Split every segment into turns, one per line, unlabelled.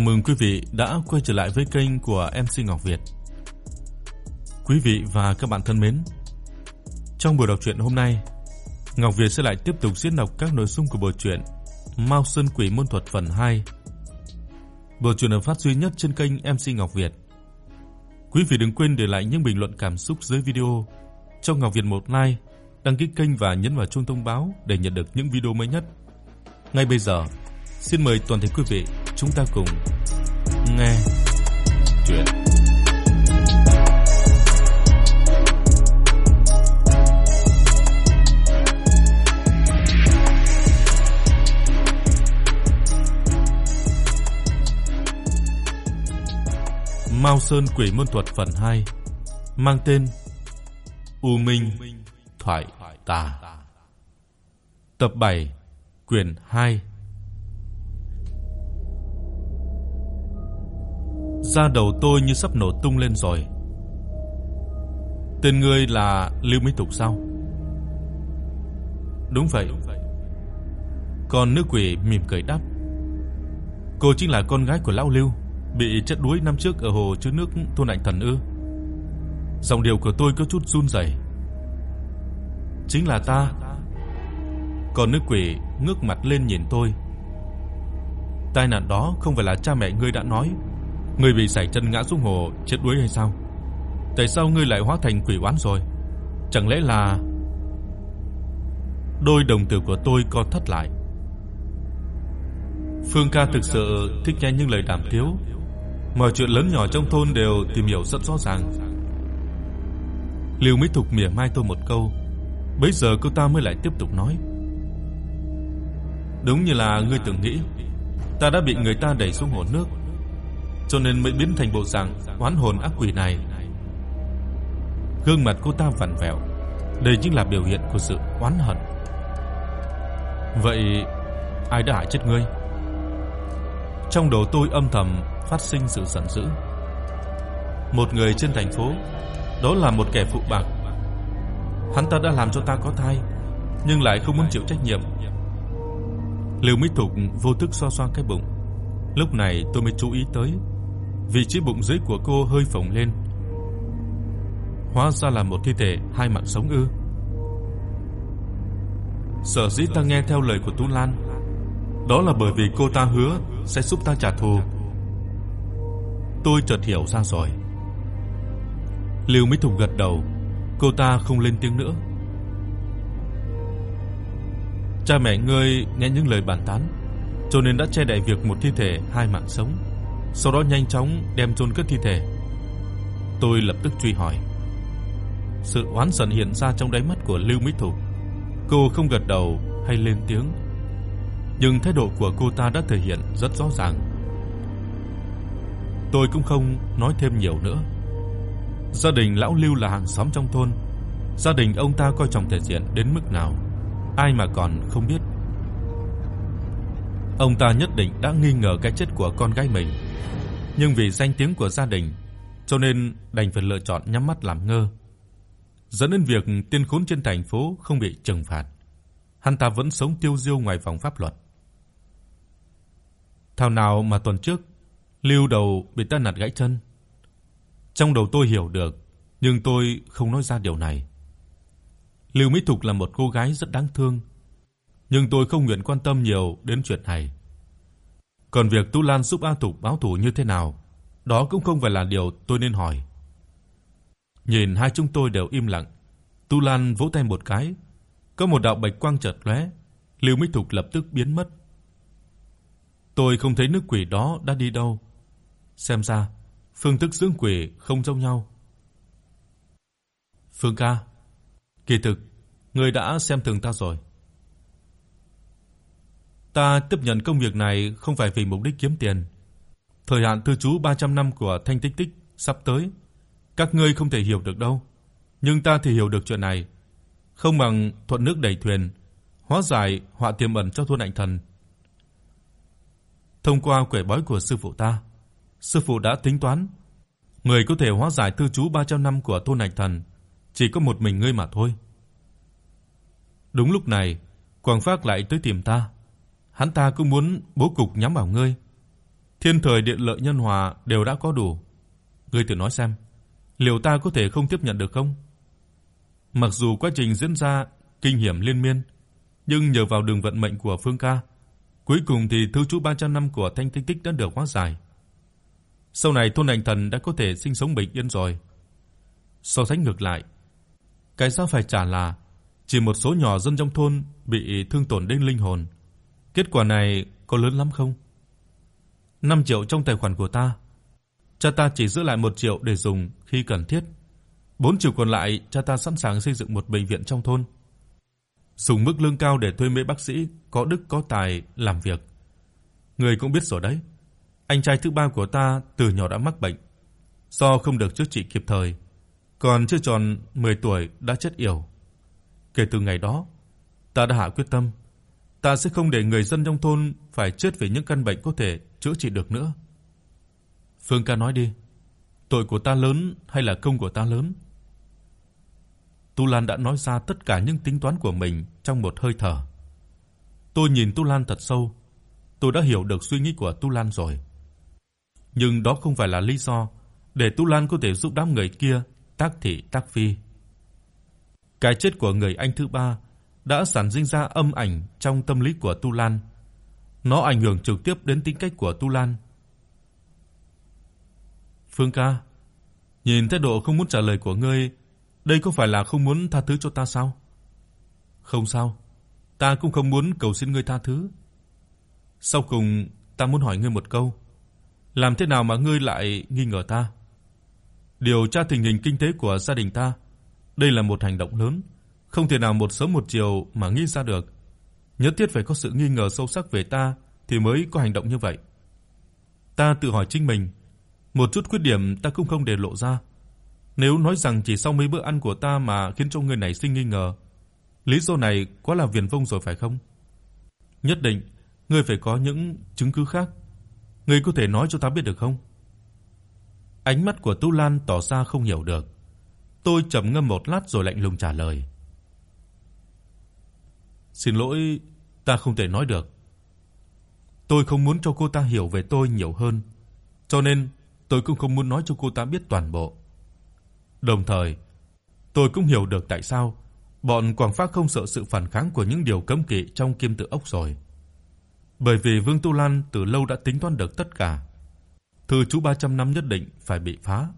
Chào mừng quý vị đã quay trở lại với kênh của MC Ngọc Việt. Quý vị và các bạn thân mến, trong buổi đọc truyện hôm nay, Ngọc Việt sẽ lại tiếp tục diễn đọc các nội dung của bộ truyện Mao Sơn Quỷ môn thuật phần 2. Bộ truyện được phát duy nhất trên kênh MC Ngọc Việt. Quý vị đừng quên để lại những bình luận cảm xúc dưới video, cho Ngọc Việt một like, đăng ký kênh và nhấn vào chuông thông báo để nhận được những video mới nhất. Ngay bây giờ, xin mời toàn thể quý vị chúng ta cùng nghe chuyện. Mao Sơn Quỷ môn thuật phần 2 mang tên U Minh Thoại Tà. Tập 7, quyển 2. Da đầu tôi như sắp nổ tung lên rồi. Tên ngươi là Lưu mỹ Tục sao? Đúng vậy. Còn nữ quỷ mỉm cười đáp. Cô chính là con gái của lão Lưu, bị chết đuối năm trước ở hồ chứa nước thôn Ảnh Thần ư? Giọng điệu của tôi có chút run rẩy. Chính là ta. Còn nữ quỷ ngước mặt lên nhìn tôi. Tai nạn đó không phải là cha mẹ ngươi đã nói, ngươi bị sảy chân ngã xuống hồ chết đuối hay sao? Tại sao ngươi lại hóa thành quỷ oán rồi? Chẳng lẽ là Đôi đồng tử của tôi co thắt lại. Phương ca thực sự thích nghe những lời đàm tiếu. Mọi chuyện lớn nhỏ trong thôn đều tìm hiểu rất rõ ràng. Lưu Mỹ Thục mỉa mai tôi một câu, bấy giờ cô ta mới lại tiếp tục nói: Đúng như là ngươi tưởng nghĩ, ta đã bị người ta đẩy xuống hồ nước, cho nên mới biến thành bộ dạng oán hồn ác quỷ này. Gương mặt cô ta vặn vẹo, đây chính là biểu hiện của sự oán hận. Vậy ai đã hại chết ngươi? Trong đầu tôi âm thầm phát sinh sự giận dữ. Một người trên thành phố, đó là một kẻ phụ bạc. Hắn ta đã làm cho ta có thai, nhưng lại không muốn chịu trách nhiệm. Lưu Mỹ Thục vô thức xoa xoa cái bụng. Lúc này tôi mới chú ý tới, vị trí bụng dưới của cô hơi phồng lên. Hóa ra là một thi thể hai mạng sống ư? Sở dĩ ta nghe theo lời của Tú Lan, đó là bởi vì cô ta hứa sẽ giúp ta trả thù. Tôi chợt hiểu ra rồi. Lưu Mỹ Thục gật đầu, cô ta không lên tiếng nữa. Cha mẹ ngươi nghe những lời bàn tán, cho nên đã che đậy việc một thi thể hai mạng sống, sau đó nhanh chóng đem chôn cất thi thể. Tôi lập tức truy hỏi. Sự oán giận hiện ra trong đáy mắt của Lưu Mỹ Thục. Cô không gật đầu hay lên tiếng, nhưng thái độ của cô ta đã thể hiện rất rõ ràng. Tôi cũng không nói thêm nhiều nữa. Gia đình lão Lưu là hàng xóm trong thôn, gia đình ông ta coi trọng thể diện đến mức nào, ai mà còn không biết. Ông ta nhất định đã nghi ngờ cái chết của con gái mình, nhưng vì danh tiếng của gia đình, cho nên đành phải lựa chọn nhắm mắt làm ngơ. Dẫn đến việc tiên khốn trên thành phố không bị trừng phạt, hắn ta vẫn sống tiêu diêu ngoài vòng pháp luật. Thảo nào mà tuần trước Lưu Đầu bị tai nạn gãy chân. Trong đầu tôi hiểu được, nhưng tôi không nói ra điều này. Lưu Mỹ Thục là một cô gái rất đáng thương, nhưng tôi không nguyện quan tâm nhiều đến chuyện này. Còn việc Tu Lan giúp A Thục báo thù như thế nào, đó cũng không phải là điều tôi nên hỏi. Nhìn hai chúng tôi đều im lặng, Tu Lan vỗ tay một cái, có một đạo bạch quang chợt lóe, Lưu Mịch Thục lập tức biến mất. Tôi không thấy nước quỷ đó đã đi đâu. Xem ra phương thức dưỡng quỷ không giống nhau. Phương ca, kỳ thực ngươi đã xem thường ta rồi. Ta tiếp nhận công việc này không phải vì mục đích kiếm tiền. Thời hạn cư trú 300 năm của Thanh Tích Tích sắp tới, các ngươi không thể hiểu được đâu, nhưng ta thì hiểu được chuyện này. Không bằng thuận nước đẩy thuyền, hóa giải họa tiềm ẩn cho thôn Ảnh Thần. Thông qua quẻ bói của sư phụ ta, sư phụ đã tính toán, người có thể hóa giải tư trú 300 năm của thôn Ảnh Thần chỉ có một mình ngươi mà thôi. Đúng lúc này, Quang Phác lại tới tìm ta. Hắn ta cũng muốn bố cục nhắm vào ngươi. Thiên thời địa lợi nhân hòa đều đã có đủ. Ngươi thử nói xem, liệu ta có thể không tiếp nhận được không? Mặc dù quá trình diễn ra kinh hiểm liên miên, nhưng nhờ vào đường vận mệnh của Phương ca, cuối cùng thì thứ chú 300 năm của Thanh Tích Tích đã được hóa giải. Sau này thôn Hành Thần đã có thể sinh sống bình yên rồi. So sánh ngược lại, cái giá phải trả là chỉ một số nhỏ dân trong thôn bị thương tổn đến linh hồn. Kết quả này có lớn lắm không? 5 triệu trong tài khoản của ta. Cha ta chỉ giữ lại 1 triệu để dùng khi cần thiết. 4 triệu còn lại cha ta sẵn sàng xây dựng một bệnh viện trong thôn. Dùng mức lương cao để thuê mấy bác sĩ có đức có tài làm việc. Người cũng biết rồi đấy. Anh trai thứ ba của ta từ nhỏ đã mắc bệnh, do không được chữa trị kịp thời, còn chưa tròn 10 tuổi đã chết yểu. Kể từ ngày đó, ta đã hạ quyết tâm, ta sẽ không để người dân trong thôn phải chết vì những căn bệnh có thể chữa trị được nữa. Phương ca nói đi, tội của ta lớn hay là công của ta lớn? Tu Lan đã nói ra tất cả những tính toán của mình trong một hơi thở. Tôi nhìn Tu Lan thật sâu, tôi đã hiểu được suy nghĩ của Tu Lan rồi. Nhưng đó không phải là lý do để Tu Lan có thể giúp đám người kia tác thị tác phi. Cái chết của người anh thứ ba đã sản sinh ra âm ảnh trong tâm lý của Tu Lan. Nó ảnh hưởng trực tiếp đến tính cách của Tu Lan. Phương ca, nhìn thái độ không muốn trả lời của ngươi, đây có phải là không muốn tha thứ cho ta sao? Không sao, ta cũng không muốn cầu xin ngươi tha thứ. Sau cùng, ta muốn hỏi ngươi một câu. Làm thế nào mà ngươi lại nghi ngờ ta? Điều tra tình hình kinh tế của gia đình ta, đây là một hành động lớn, không thể nào một sớm một chiều mà nghĩ ra được. Nhất thiết phải có sự nghi ngờ sâu sắc về ta thì mới có hành động như vậy. Ta tự hỏi chính mình, một chút khuyết điểm ta cũng không để lộ ra. Nếu nói rằng chỉ sau mấy bữa ăn của ta mà khiến cho người này sinh nghi ngờ, lý do này quá là viển vông rồi phải không? Nhất định ngươi phải có những chứng cứ khác. Ngươi có thể nói cho ta biết được không? Ánh mắt của Tu Lan tỏ ra không hiểu được. Tôi trầm ngâm một lát rồi lạnh lùng trả lời. Xin lỗi, ta không thể nói được. Tôi không muốn cho cô ta hiểu về tôi nhiều hơn, cho nên tôi cũng không muốn nói cho cô ta biết toàn bộ. Đồng thời, tôi cũng hiểu được tại sao bọn Quảng Phác không sợ sự phản kháng của những điều cấm kỵ trong Kim Tự ốc rồi. Bởi vì Vương Tu Lan từ lâu đã tính toán được tất cả. Thư chú 300 năm nhất định phải bị phá.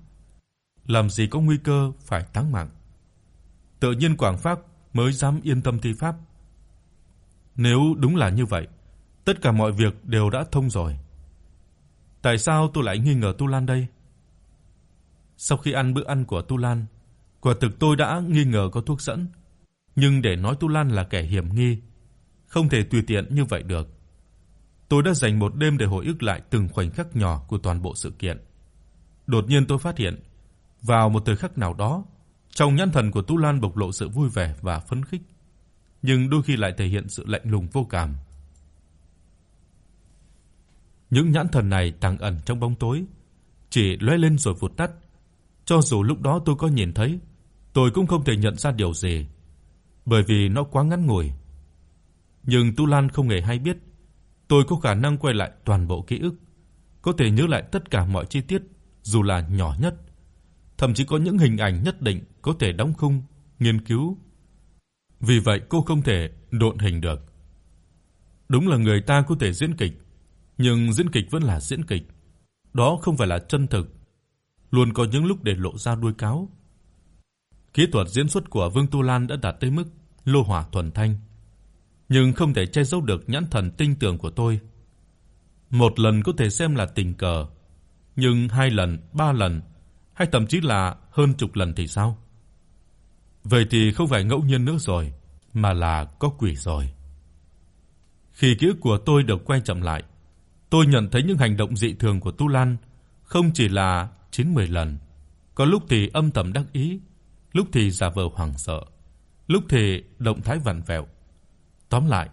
Làm gì có nguy cơ phải táng mạng. Tự nhiên Quảng Phác mới dám yên tâm thi pháp. Nếu đúng là như vậy, tất cả mọi việc đều đã thông rồi. Tại sao tôi lại nghi ngờ Tu Lan đây? Sau khi ăn bữa ăn của Tu Lan, quả thực tôi đã nghi ngờ có thuốc dẫn, nhưng để nói Tu Lan là kẻ hiểm nghi, không thể tùy tiện như vậy được. Tôi đã dành một đêm để hồi ức lại từng khoảnh khắc nhỏ của toàn bộ sự kiện. Đột nhiên tôi phát hiện, vào một thời khắc nào đó, trong nhãn thần của Tu Lan bộc lộ sự vui vẻ và phấn khích, nhưng đôi khi lại thể hiện sự lạnh lùng vô cảm. Những nhãn thần này tàng ẩn trong bóng tối, chỉ lóe lên rồi vụt tắt. Cho dù lúc đó tôi có nhìn thấy, tôi cũng không thể nhận ra điều gì, bởi vì nó quá ngắn ngủi. Nhưng Tu Lan không hề hay biết, tôi có khả năng quay lại toàn bộ ký ức, có thể nhớ lại tất cả mọi chi tiết dù là nhỏ nhất, thậm chí có những hình ảnh nhất định có thể đóng khung, nghiên cứu. Vì vậy cô không thể độn hình được. Đúng là người ta có thể diễn kịch, nhưng diễn kịch vẫn là diễn kịch. Đó không phải là chân thực. Luôn có những lúc để lộ ra đuôi cáo. Kỹ thuật diễn xuất của Vương Tu Lan đã đạt tới mức lô hỏa thuần thanh nhưng không thể che giấu được nhãn thần tinh tường của tôi. Một lần có thể xem là tình cờ, nhưng hai lần, ba lần hay thậm chí là hơn chục lần thì sao? Vậy thì không phải ngẫu nhiên nữa rồi, mà là có quỷ rồi. Khi ký ức của tôi được quay chậm lại, tôi nhận thấy những hành động dị thường của Tu Lan không chỉ là 9-10 lần, có lúc thì âm thầm đắc ý, lúc thì giả vờ hoảng sợ, lúc thì động thái vặn vẹo, Tóm lại,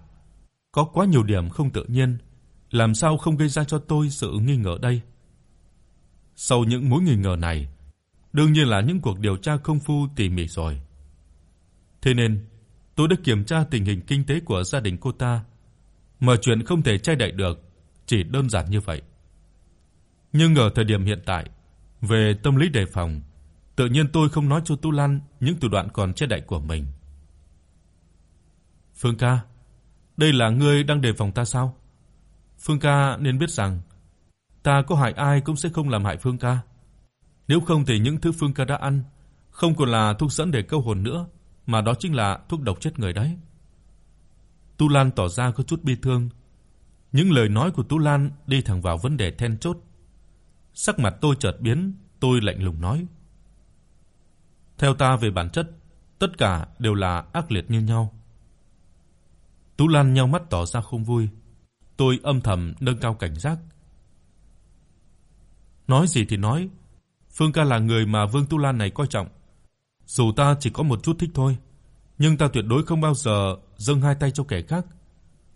có quá nhiều điểm không tự nhiên, làm sao không gây ra cho tôi sự nghi ngờ đây. Sau những mối nghi ngờ này, đương nhiên là những cuộc điều tra công phu tỉ mỉ rồi. Thế nên, tôi đã kiểm tra tình hình kinh tế của gia đình cô ta, mà chuyện không thể che đậy được, chỉ đơn giản như vậy. Nhưng ở thời điểm hiện tại, về tâm lý đề phòng, tự nhiên tôi không nói cho Tu Lan những thủ đoạn còn che đậy của mình. Phương ca, đây là ngươi đang đề phòng ta sao? Phương ca nên biết rằng ta có hại ai cũng sẽ không làm hại Phương ca. Nếu không thì những thứ Phương ca đã ăn không còn là thuốc dẫn để câu hồn nữa, mà đó chính là thuốc độc chết người đấy. Tu Lan tỏ ra có chút bi thương. Những lời nói của Tu Lan đi thẳng vào vấn đề then chốt. Sắc mặt tôi chợt biến, tôi lạnh lùng nói: "Theo ta về bản chất, tất cả đều là ác liệt như nhau." Tu Lan nheo mắt tỏ ra không vui. Tôi âm thầm nâng cao cảnh giác. Nói gì thì nói, Phương ca là người mà Vương Tu Lan này coi trọng. Dù ta chỉ có một chút thích thôi, nhưng ta tuyệt đối không bao giờ dâng hai tay cho kẻ khác.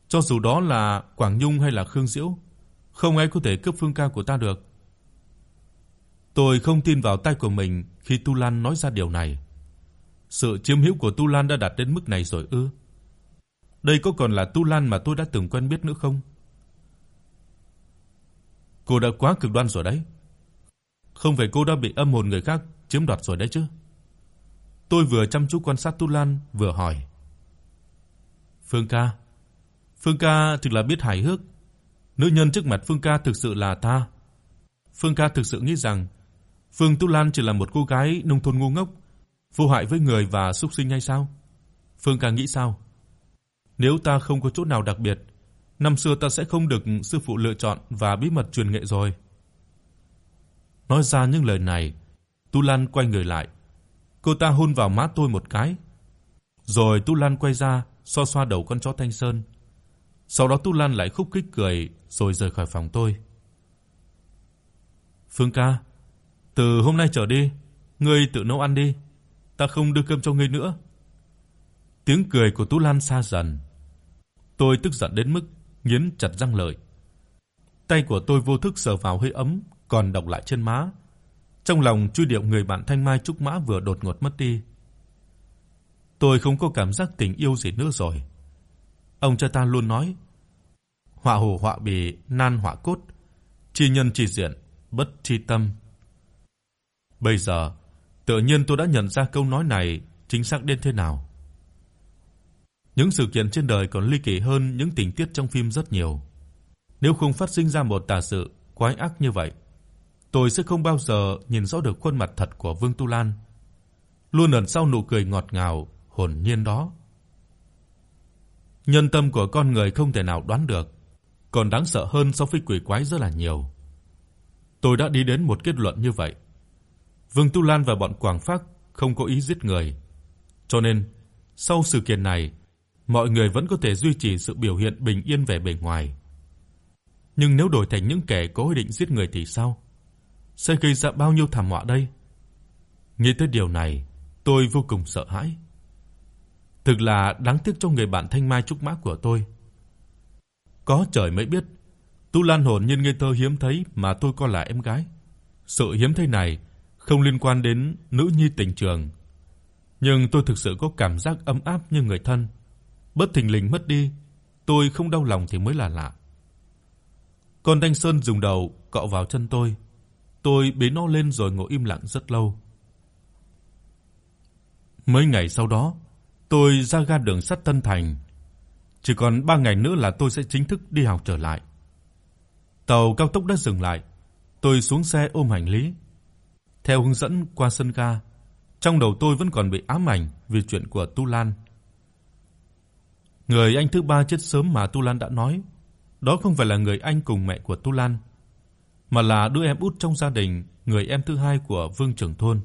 Cho dù đó là Quảng Nhung hay là Khương Diễu, không ai có thể cướp Phương ca của ta được. Tôi không tin vào tay của mình khi Tu Lan nói ra điều này. Sự chiếm hữu của Tu Lan đã đạt đến mức này rồi ư? Đây có còn là Tu Lan mà tôi đã từng quen biết nữa không? Cô đã quá cực đoan rồi đấy. Không phải cô đã bị âm hồn người khác chiếm đoạt rồi đấy chứ? Tôi vừa chăm chú quan sát Tu Lan vừa hỏi. Phương ca, Phương ca thực là biết hài hước. Nữ nhân trước mặt Phương ca thực sự là ta. Phương ca thực sự nghĩ rằng Phương Tu Lan chỉ là một cô gái nông thôn ngu ngốc, vô hại với người và súc sinh hay sao? Phương ca nghĩ sao? Nếu ta không có chỗ nào đặc biệt, năm xưa ta sẽ không được sư phụ lựa chọn và bí mật truyền nghệ rồi. Nói ra những lời này, Tu Lan quay người lại. Cô ta hôn vào má tôi một cái. Rồi Tu Lan quay ra, xoa xoa đầu con chó Thanh Sơn. Sau đó Tu Lan lại khúc khích cười rồi rời khỏi phòng tôi. Phương ca, từ hôm nay trở đi, ngươi tự nấu ăn đi, ta không đưa cơm cho ngươi nữa. Tiếng cười của Tu Lan xa dần. Tôi tức giận đến mức nghiến chặt răng lợi. Tay của tôi vô thức sờ vào hơi ấm còn đọng lại trên má. Trong lòng truy điệu người bạn thanh mai trúc mã vừa đột ngột mất đi. Tôi không có cảm giác tình yêu gì nữa rồi. Ông cha ta luôn nói, họa hồ họa bì nan họa cốt, chi nhân chi diện, bất chi tâm. Bây giờ, tự nhiên tôi đã nhận ra câu nói này chính xác đến thế nào. Những sự kiện trên đời còn ly kỳ hơn những tình tiết trong phim rất nhiều. Nếu không phát sinh ra một tà sự quái ác như vậy, tôi sẽ không bao giờ nhìn rõ được khuôn mặt thật của Vương Tu Lan, luôn ẩn sau nụ cười ngọt ngào hồn nhiên đó. Nhân tâm của con người không thể nào đoán được, còn đáng sợ hơn so với quỷ quái rất là nhiều. Tôi đã đi đến một kết luận như vậy. Vương Tu Lan và bọn Quảng Phác không có ý giết người, cho nên sau sự kiện này, mọi người vẫn có thể duy trì sự biểu hiện bình yên vẻ bề ngoài. Nhưng nếu đổi thành những kẻ có ý định giết người thì sao? Sẽ gây ra bao nhiêu thảm họa đây? Nghĩ tới điều này, tôi vô cùng sợ hãi. Thực là đáng tiếc cho người bạn thanh mai trúc mã của tôi. Có trời mới biết, Tu Lan hồn nhân ngây thơ hiếm thấy mà tôi coi là em gái. Sự hiếm thấy này không liên quan đến nữ nhi tình trường, nhưng tôi thực sự có cảm giác ấm áp như người thân. Bất thình lình mất đi, tôi không đau lòng thì mới là lạ. còn Thanh Sơn dùng đầu cọ vào chân tôi. Tôi bế nó lên rồi ngồi im lặng rất lâu. Mấy ngày sau đó, tôi ra ga đường sắt Tân Thành. Chỉ còn 3 ngày nữa là tôi sẽ chính thức đi học trở lại. Tàu cao tốc đã dừng lại, tôi xuống xe ôm hành lý. Theo hướng dẫn qua sân ga, trong đầu tôi vẫn còn bị ám ảnh vì chuyện của Tu Lan. Người anh thứ ba chết sớm mà Tu Lan đã nói, đó không phải là người anh cùng mẹ của Tu Lan, mà là đứa em út trong gia đình, người em thứ hai của Vương trưởng thôn.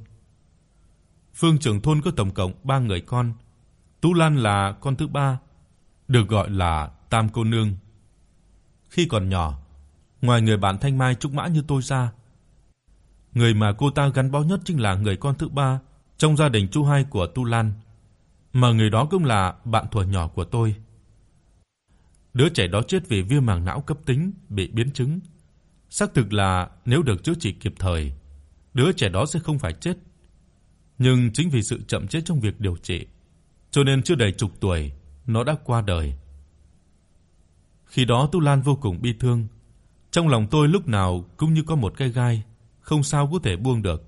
Vương trưởng thôn có tổng cộng 3 người con. Tu Lan là con thứ ba, được gọi là Tam cô nương. Khi còn nhỏ, ngoài người bạn thanh mai trúc mã như tôi ra, người mà cô ta gắn bó nhất chính là người con thứ ba trong gia đình chú hai của Tu Lan, mà người đó cũng là bạn thuở nhỏ của tôi. Đứa trẻ đó chết vì viêm màng não cấp tính bị biến chứng. Xác thực là nếu được chữa trị kịp thời, đứa trẻ đó sẽ không phải chết. Nhưng chính vì sự chậm trễ trong việc điều trị, cho nên chưa đầy chục tuổi nó đã qua đời. Khi đó Tu Lan vô cùng bi thương, Trong lòng tôi lúc nào cũng như có một cái gai, không sao có thể buông được.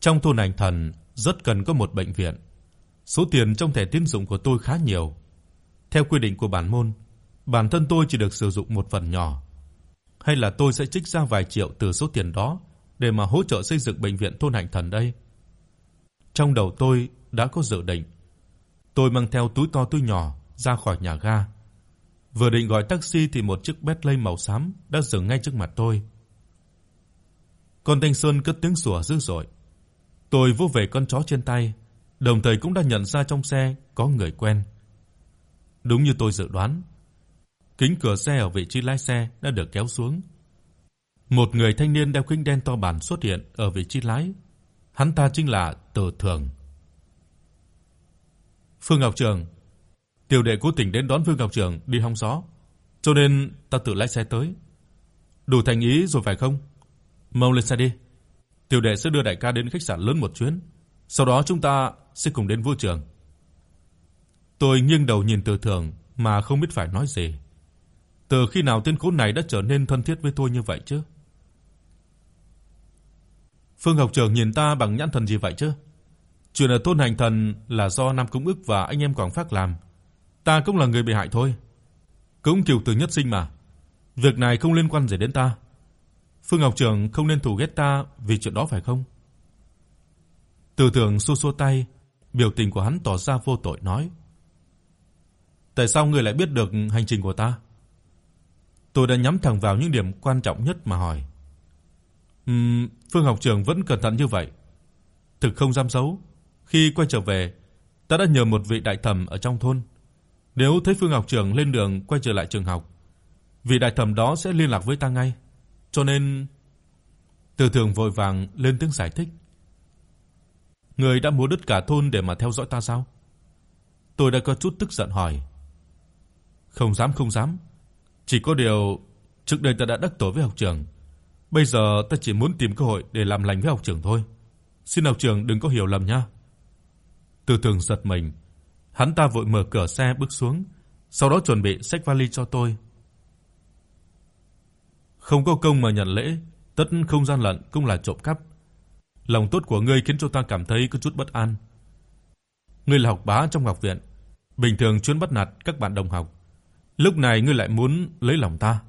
Trong thôn Ảnh Thần rất cần có một bệnh viện. Số tiền trong thẻ tín dụng của tôi khá nhiều. Theo quy định của bản môn, bản thân tôi chỉ được sử dụng một phần nhỏ. Hay là tôi sẽ trích ra vài triệu từ số tiền đó để mà hỗ trợ xây dựng bệnh viện thôn Hạnh Thần đây. Trong đầu tôi đã có dự định. Tôi mang theo túi to túi nhỏ ra khỏi nhà ga. Vừa định gọi taxi thì một chiếc Bentley màu xám đã dừng ngay trước mặt tôi. Con Thanh Sơn cất tiếng sủa dữ dội. Tôi vỗ về con chó trên tay, đồng thời cũng đã nhận ra trong xe có người quen. Đúng như tôi dự đoán, kính cửa xe ở vị trí lái xe đã được kéo xuống. Một người thanh niên đeo kính đen to bản xuất hiện ở vị trí lái. Hắn ta chính là Từ Thường. Phương Ngọc Trường, tiểu đệ cố tình đến đón Phương Ngọc Trường đi hong gió, cho nên ta tự lái xe tới. Đủ thành ý rồi phải không? Mau lên xe đi. Tiểu đệ sẽ đưa đại ca đến khách sạn lớn một chuyến, sau đó chúng ta sẽ cùng đến vũ trường. Tôi nghiêng đầu nhìn Từ Thường mà không biết phải nói gì. Từ khi nào tên khốn này đã trở nên thân thiết với tôi như vậy chứ? Phương học trưởng nhìn ta bằng nhãn thần gì vậy chứ? Chuyện ở thôn Hành Thần là do Nam Cung Ức và anh em Quảng Phác làm. Ta cũng là người bị hại thôi. Cũng kiều từ nhất sinh mà. Việc này không liên quan gì đến ta. Phương Ngọc Trường không nên thù ghét ta vì chuyện đó phải không? Từ Thường xua xua tay, biểu tình của hắn tỏ ra vô tội nói: "Tại sao ngươi lại biết được hành trình của ta?" Tôi đã nhắm thẳng vào những điểm quan trọng nhất mà hỏi. Ừm, Phương học trưởng vẫn cẩn thận như vậy. Thực không dám giấu, khi quay trở về, ta đã nhờ một vị đại thẩm ở trong thôn, nếu thấy Phương học trưởng lên đường quay trở lại trường học, vị đại thẩm đó sẽ liên lạc với ta ngay. Cho nên Từ Thường vội vàng lên tiếng giải thích. Người đã mua đứt cả thôn để mà theo dõi ta sao? Tôi đã có chút tức giận hỏi. Không dám không dám, chỉ có điều trước đây ta đã đắc tội với học trưởng, bây giờ ta chỉ muốn tìm cơ hội để làm lành với học trưởng thôi. Xin học trưởng đừng có hiểu lầm nha. Từ Thường giật mình, hắn ta vội mở cửa xe bước xuống, sau đó chuẩn bị xách vali cho tôi. Không có công mà nhận lễ, tất không gian lận cũng là trộm cắp. Lòng tốt của ngươi khiến cho ta cảm thấy có chút bất an. Ngươi là học bá trong học viện, bình thường chuyên bắt nạt các bạn đồng học. Lúc này ngươi lại muốn lấy lòng ta,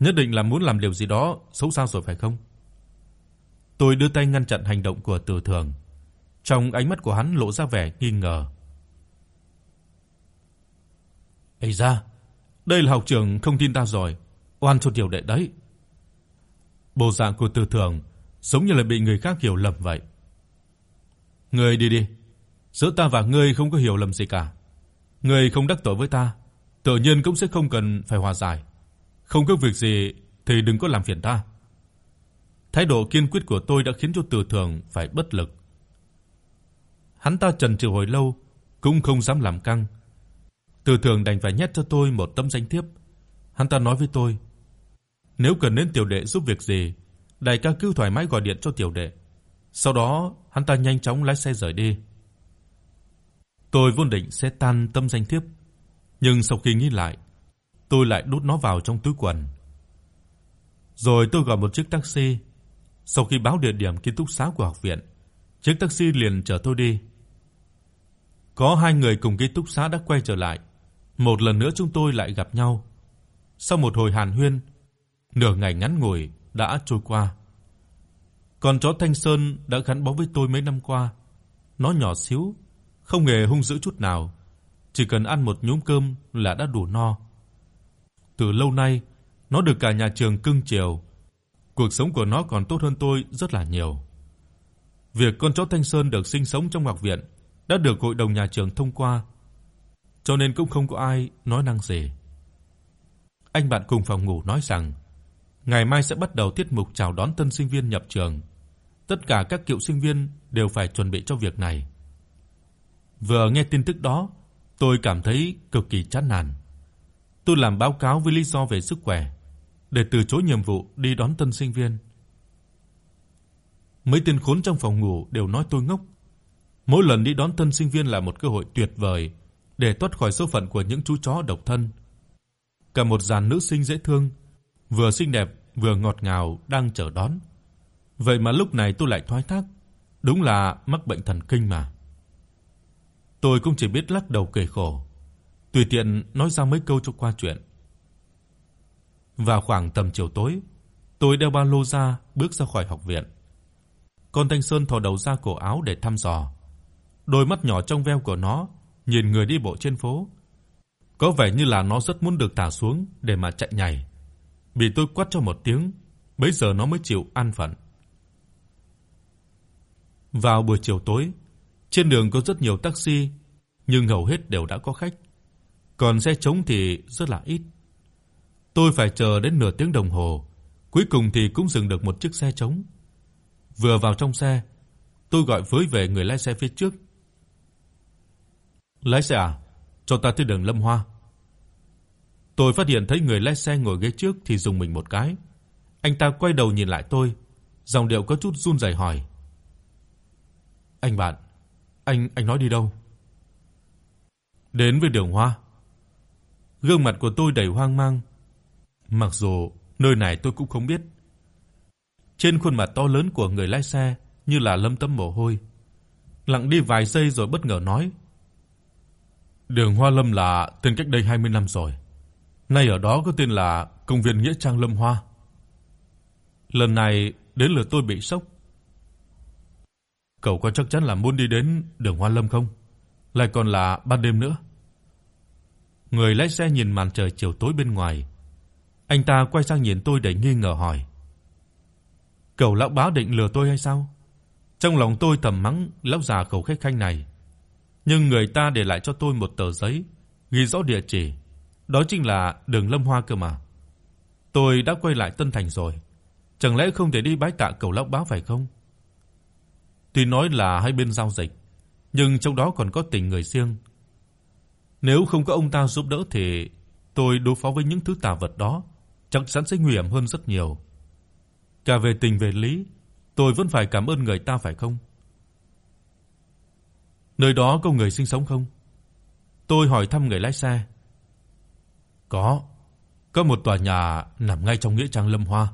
nhất định là muốn làm điều gì đó xấu xa rồi phải không? Tôi đưa tay ngăn chặn hành động của Từ Thường. Trong ánh mắt của hắn lộ ra vẻ nghi ngờ. "Ây da, đây là học trưởng không tin ta rồi, oan cho tiểu đệ đấy." Bộ dạng của Từ Thường giống như là bị người khác hiểu lầm vậy. "Ngươi đi đi, giữa ta và ngươi không có hiểu lầm gì cả. Ngươi không đắc tội với ta, tự nhiên cũng sẽ không cần phải hòa giải. Không có việc gì thì đừng có làm phiền ta." Thái độ kiên quyết của tôi đã khiến cho Từ Thường phải bất lực. Hắn ta chần chừ hồi lâu cũng không dám làm căng. Từ Thường đành phải nhét cho tôi một tấm danh thiếp. Hắn ta nói với tôi: "Nếu cần đến tiểu đệ giúp việc gì, đại ca cứ thoải mái gọi điện cho tiểu đệ." Sau đó, hắn ta nhanh chóng lái xe rời đi. Tôi vốn định sẽ tan tâm danh thiếp, nhưng sau khi nghĩ lại, tôi lại đút nó vào trong túi quần. Rồi tôi gọi một chiếc taxi. Sau khi báo địa điểm ký túc xá của học viện, chiếc taxi liền chở tôi đi. Có hai người cùng ký túc xá đã quay trở lại, một lần nữa chúng tôi lại gặp nhau. Sau một hồi hàn huyên, nửa ngày ngắn ngủi đã trôi qua. Con chó Thanh Sơn đã gắn bó với tôi mấy năm qua. Nó nhỏ xíu, không hề hung dữ chút nào, chỉ cần ăn một nhúm cơm là đã đủ no. Từ lâu nay, nó được cả nhà trường cưng chiều. Cuộc sống của nó còn tốt hơn tôi rất là nhiều. Việc con chó Thanh Sơn được sinh sống trong học viện đã được hội đồng nhà trường thông qua, cho nên cũng không có ai nói năng gì. Anh bạn cùng phòng ngủ nói rằng ngày mai sẽ bắt đầu tiết mục chào đón tân sinh viên nhập trường. Tất cả các cựu sinh viên đều phải chuẩn bị cho việc này. Vừa nghe tin tức đó, tôi cảm thấy cực kỳ chán nản. Tôi làm báo cáo với lý do về sức khỏe để từ chối nhiệm vụ đi đón tân sinh viên. Mấy tên khốn trong phòng ngủ đều nói tôi ngốc. Mỗi lần đi đón tân sinh viên là một cơ hội tuyệt vời để thoát khỏi số phận của những chú chó độc thân. cả một dàn nữ sinh dễ thương, vừa xinh đẹp vừa ngọt ngào đang chờ đón. Vậy mà lúc này tôi lại thoái thác, đúng là mắc bệnh thần kinh mà. Tôi cũng chỉ biết lắc đầu kể khổ, tùy tiện nói ra mấy câu cho qua chuyện. Vào khoảng tầm chiều tối, tôi đeo ba lô ra, bước ra khỏi học viện. Con Thanh Sơn thò đầu ra cổ áo để thăm dò. Đôi mắt nhỏ trong veo của nó nhìn người đi bộ trên phố, có vẻ như là nó rất muốn được thả xuống để mà chạy nhảy. Bị tôi quát cho một tiếng, bấy giờ nó mới chịu an phận. Vào buổi chiều tối, trên đường có rất nhiều taxi, nhưng hầu hết đều đã có khách. Còn xe trống thì rất là ít. Tôi phải chờ đến nửa tiếng đồng hồ, cuối cùng thì cũng dừng được một chiếc xe trống. Vừa vào trong xe, tôi gọi với về người lái xe phía trước. "Lái xe à, cho ta tới đường Lâm Hoa." Tôi phát hiện thấy người lái xe ngồi ghế trước thì dùng mình một cái. Anh ta quay đầu nhìn lại tôi, giọng điệu có chút run rẩy hỏi: "Anh bạn, anh anh nói đi đâu?" "Đến với đường Hoa." Gương mặt của tôi đầy hoang mang. Mặc dù nơi này tôi cũng không biết. Trên khuôn mặt to lớn của người lái xe như là lâm tấm mồ hôi. Lặng đi vài giây rồi bất ngờ nói: "Đường Hoa Lâm là tên cách đây 20 năm rồi. Nay ở đó có tên là công viên nghĩa trang Lâm Hoa." Lần này đến lượt tôi bị sốc. Cậu có chắc chắn là muốn đi đến đường Hoa Lâm không? Lại còn là ban đêm nữa. Người lái xe nhìn màn trời chiều tối bên ngoài. Anh ta quay sang nhìn tôi đầy nghi ngờ hỏi: "Cậu lão báo định lừa tôi hay sao?" Trong lòng tôi thầm mắng lão già khẩu khách khanh này. Nhưng người ta để lại cho tôi một tờ giấy ghi rõ địa chỉ, đó chính là đường Lâm Hoa cơ mà. Tôi đã quay lại Tân Thành rồi, chẳng lẽ không thể đi bái tạ cậu lão báo phải không? Tuy nói là hai bên giao dịch, nhưng trong đó còn có tình người riêng. Nếu không có ông ta giúp đỡ thì tôi đối phó với những thứ tà vật đó chắc chắn sẽ nguy hiểm hơn rất nhiều. Cả về tình về lý, tôi vẫn phải cảm ơn người ta phải không? Nơi đó có người sinh sống không? Tôi hỏi thăm người lái xe. Có, có một tòa nhà nằm ngay trong nghĩa trang Lâm Hoa.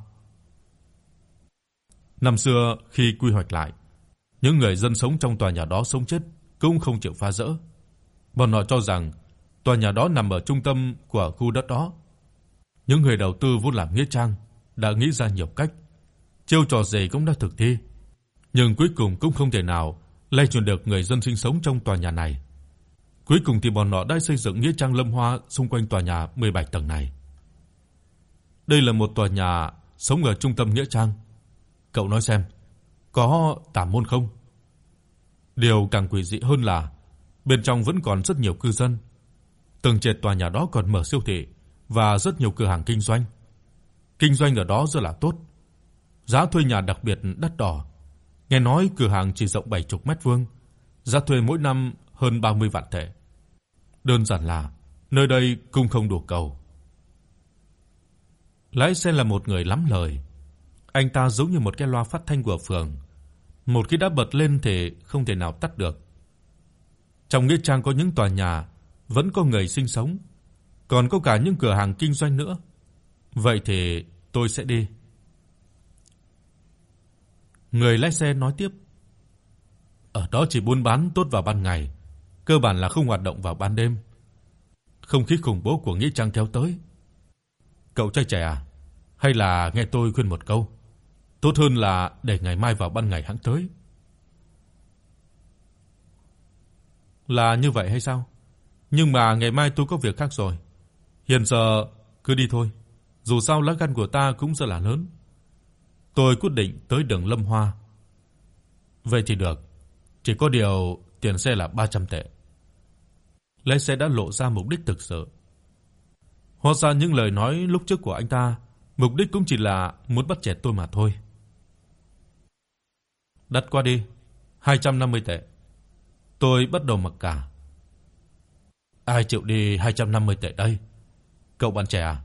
Năm xưa khi quy hoạch lại, những người dân sống trong tòa nhà đó sống chết cũng không chịu phá rỡ. Bọn họ cho rằng tòa nhà đó nằm ở trung tâm của khu đất đó. Những người đầu tư vốn làm nghĩa trang đã nghĩ ra nhiều cách, chiêu trò gì cũng đã thực thi, nhưng cuối cùng cũng không thể nào lay chuyển được người dân sinh sống trong tòa nhà này. Cuối cùng thì bọn họ đã xây dựng nghĩa trang Lâm Hoa xung quanh tòa nhà 17 tầng này. Đây là một tòa nhà sống ở trung tâm nghĩa trang. Cậu nói xem, có tà môn không? Điều càng quỷ dị hơn là bên trong vẫn còn rất nhiều cư dân. Tầng trệt tòa nhà đó còn mở siêu thị và rất nhiều cửa hàng kinh doanh. Kinh doanh ở đó rất là tốt. Giá thuê nhà đặc biệt đắt đỏ. Nghe nói cửa hàng chỉ rộng 70 mét vuông, giá thuê mỗi năm hơn 30 vạn tệ. Đơn giản là nơi đây cung không đủ cầu. Lái xe là một người lắm lời. Anh ta giống như một cái loa phát thanh của phường, một khi đã bật lên thì không thể nào tắt được. Trong nghĩa trang có những tòa nhà vẫn có người sinh sống, còn có cả những cửa hàng kinh doanh nữa. Vậy thì tôi sẽ đi. Người lái xe nói tiếp. Ở đó chỉ buôn bán tốt vào ban ngày, cơ bản là không hoạt động vào ban đêm. Không khí khủng bố của nghĩa trang kéo tới. Cậu trai trẻ à, hay là nghe tôi khuyên một câu, tốt hơn là để ngày mai vào ban ngày hãng tới. Là như vậy hay sao? Nhưng mà ngày mai tôi có việc khác rồi. Hiện giờ cứ đi thôi, dù sao lá gan của ta cũng rất là lớn. Tôi quyết định tới đường Lâm Hoa. Vậy thì được, chỉ có điều tiền xe là 300 tệ. Lái xe đã lộ ra mục đích thực sự. Hóa ra những lời nói lúc trước của anh ta, mục đích cũng chỉ là muốn bắt chẹt tôi mà thôi. Đặt qua đi, 250 tệ. Tôi bắt đầu mặc cả. Ai chịu đi 250 tệ đây? Cậu bạn trẻ à?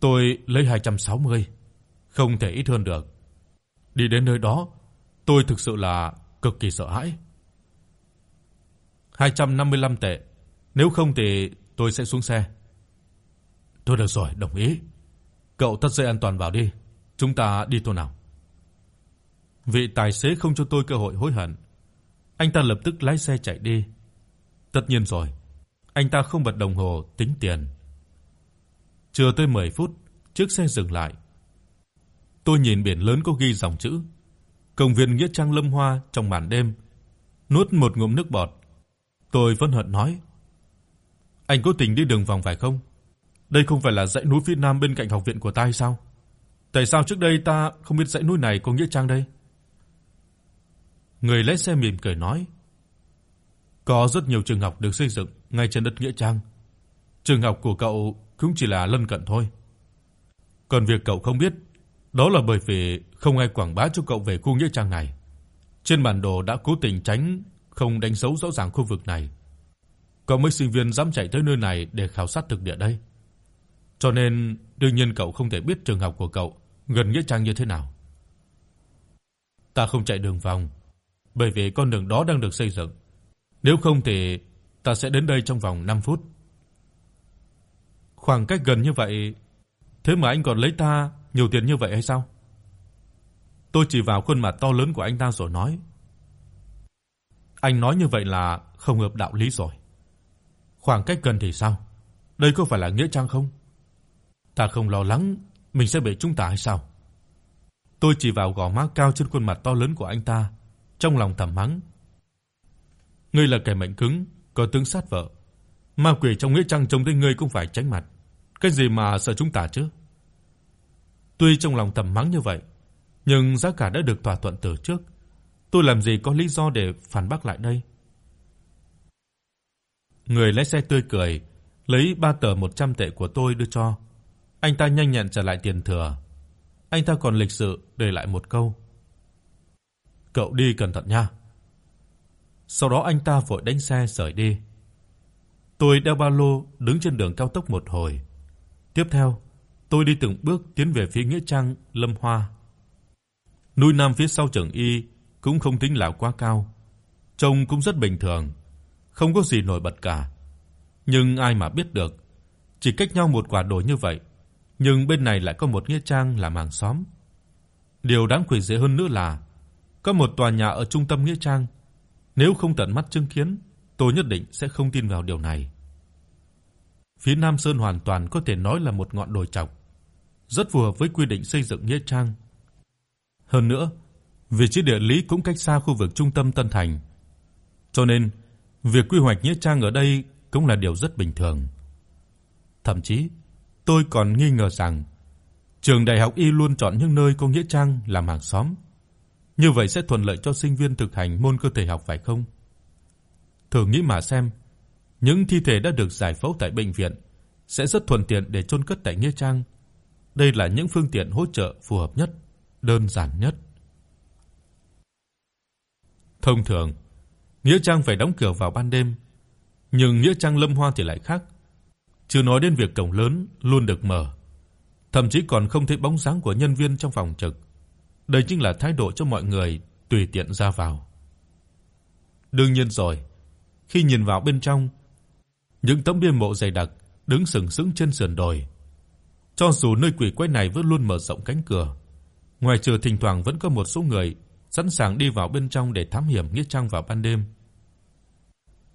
Tôi lấy 260, không thể ít hơn được. Đi đến nơi đó, tôi thực sự là cực kỳ sợ hãi. 255 tệ, nếu không thì tôi sẽ xuống xe. Thôi được rồi, đồng ý. Cậu thắt dây an toàn vào đi, chúng ta đi thôi nào. Vị tài xế không cho tôi cơ hội hối hận. Anh ta lập tức lái xe chạy đi. Tất nhiên rồi, anh ta không bật đồng hồ tính tiền. Chưa tới 10 phút, chiếc xe dừng lại. Tôi nhìn biển lớn có ghi dòng chữ Công viên nghĩa trang Lâm Hoa trong màn đêm, nuốt một ngụm nước bọt. Tôi vẫn hận nói: "Anh cố tình đi đường vòng phải không? Đây không phải là dãy núi phía nam bên cạnh học viện của ta hay sao? Tại sao trước đây ta không biết dãy núi này có nghĩa trang đây?" Người lái xe mỉm cười nói: "Có rất nhiều trường học được xây dựng ngay trên đất nghĩa trang. Trường học của cậu cũng chỉ là lân cận thôi. Còn việc cậu không biết, đó là bởi vì không ai quảng bá cho cậu về khu nghĩa trang này. Trên bản đồ đã cố tình tránh không đánh dấu rõ ràng khu vực này. Có mấy sinh viên dám chạy tới nơi này để khảo sát thực địa đây. Cho nên đương nhiên cậu không thể biết trường học của cậu gần nghĩa trang như thế nào. Ta không chạy đường vòng, bởi vì con đường đó đang được xây dựng. Nếu không thì ta sẽ đến đây trong vòng 5 phút. Khoảng cách gần như vậy, thế mà anh còn lấy ta nhiều tiền như vậy hay sao? Tôi chỉ vào khuôn mặt to lớn của anh ta rồi nói: Anh nói như vậy là không hợp đạo lý rồi. Khoảng cách gần thì sao? Đây có phải là nghĩa trang không? Ta không lo lắng mình sẽ bị chúng ta hay sao? Tôi chỉ vào gò má cao trên khuôn mặt to lớn của anh ta, trong lòng thầm mắng. Ngươi là kẻ mạnh cứng, có tướng sát vợ. Ma quỷ trong nghĩa trang trông thấy ngươi cũng phải tránh mặt. Cái gì mà sợ chúng ta chứ? Tuy trong lòng thầm mắng như vậy, nhưng giá cả đã được thỏa thuận từ trước, tôi làm gì có lý do để phản bác lại đây. Người lái xe tươi cười, lấy ba tờ 100 tệ của tôi đưa cho. Anh ta nhanh nhẹn trả lại tiền thừa. Anh ta còn lịch sự để lại một câu: "Cậu đi cẩn thận nha." Sau đó anh ta vội đánh xe rời đi. Tôi đeo ba lô đứng trên đường cao tốc một hồi. Tiếp theo, tôi đi từng bước tiến về phía nghĩa trang Lâm Hoa. Núi Nam phía sau Trường Y cũng không tính là quá cao, trông cũng rất bình thường, không có gì nổi bật cả. Nhưng ai mà biết được, chỉ cách nhau một quả đồi như vậy, nhưng bên này lại có một nghĩa trang làm hàng xóm. Điều đáng quỷ dị hơn nữa là có một tòa nhà ở trung tâm nghĩa trang, nếu không tận mắt chứng kiến, tôi nhất định sẽ không tin vào điều này. Phía Nam Sơn hoàn toàn có thể nói là một ngọn đồi trọc, rất phù hợp với quy định xây dựng nghĩa trang. Hơn nữa, vị trí địa lý cũng cách xa khu vực trung tâm Tân Thành. Cho nên, việc quy hoạch nghĩa trang ở đây cũng là điều rất bình thường. Thậm chí, tôi còn nghi ngờ rằng trường đại học y luôn chọn những nơi có nghĩa trang làm hàng xóm. Như vậy sẽ thuận lợi cho sinh viên thực hành môn cơ thể học phải không? Thử nghĩ mà xem, những thi thể đã được giải phẫu tại bệnh viện sẽ rất thuận tiện để chôn cất tại nghĩa trang. Đây là những phương tiện hỗ trợ phù hợp nhất, đơn giản nhất. Thông thường, nghĩa trang phải đóng cửa vào ban đêm, nhưng nghĩa trang Lâm Hoa thì lại khác. Chưa nói đến việc cổng lớn luôn được mở, thậm chí còn không thấy bóng dáng của nhân viên trong phòng trực. Đây chính là thái độ cho mọi người tùy tiện ra vào. Đương nhiên rồi, khi nhìn vào bên trong, những tấm bia mộ dày đặc đứng sừng sững trên sườn đồi. Cho dù nơi quỷ quái này vẫn luôn mở rộng cánh cửa, ngoài trừ thỉnh thoảng vẫn có một số người sẵn sàng đi vào bên trong để thám hiểm nghĩa trang vào ban đêm.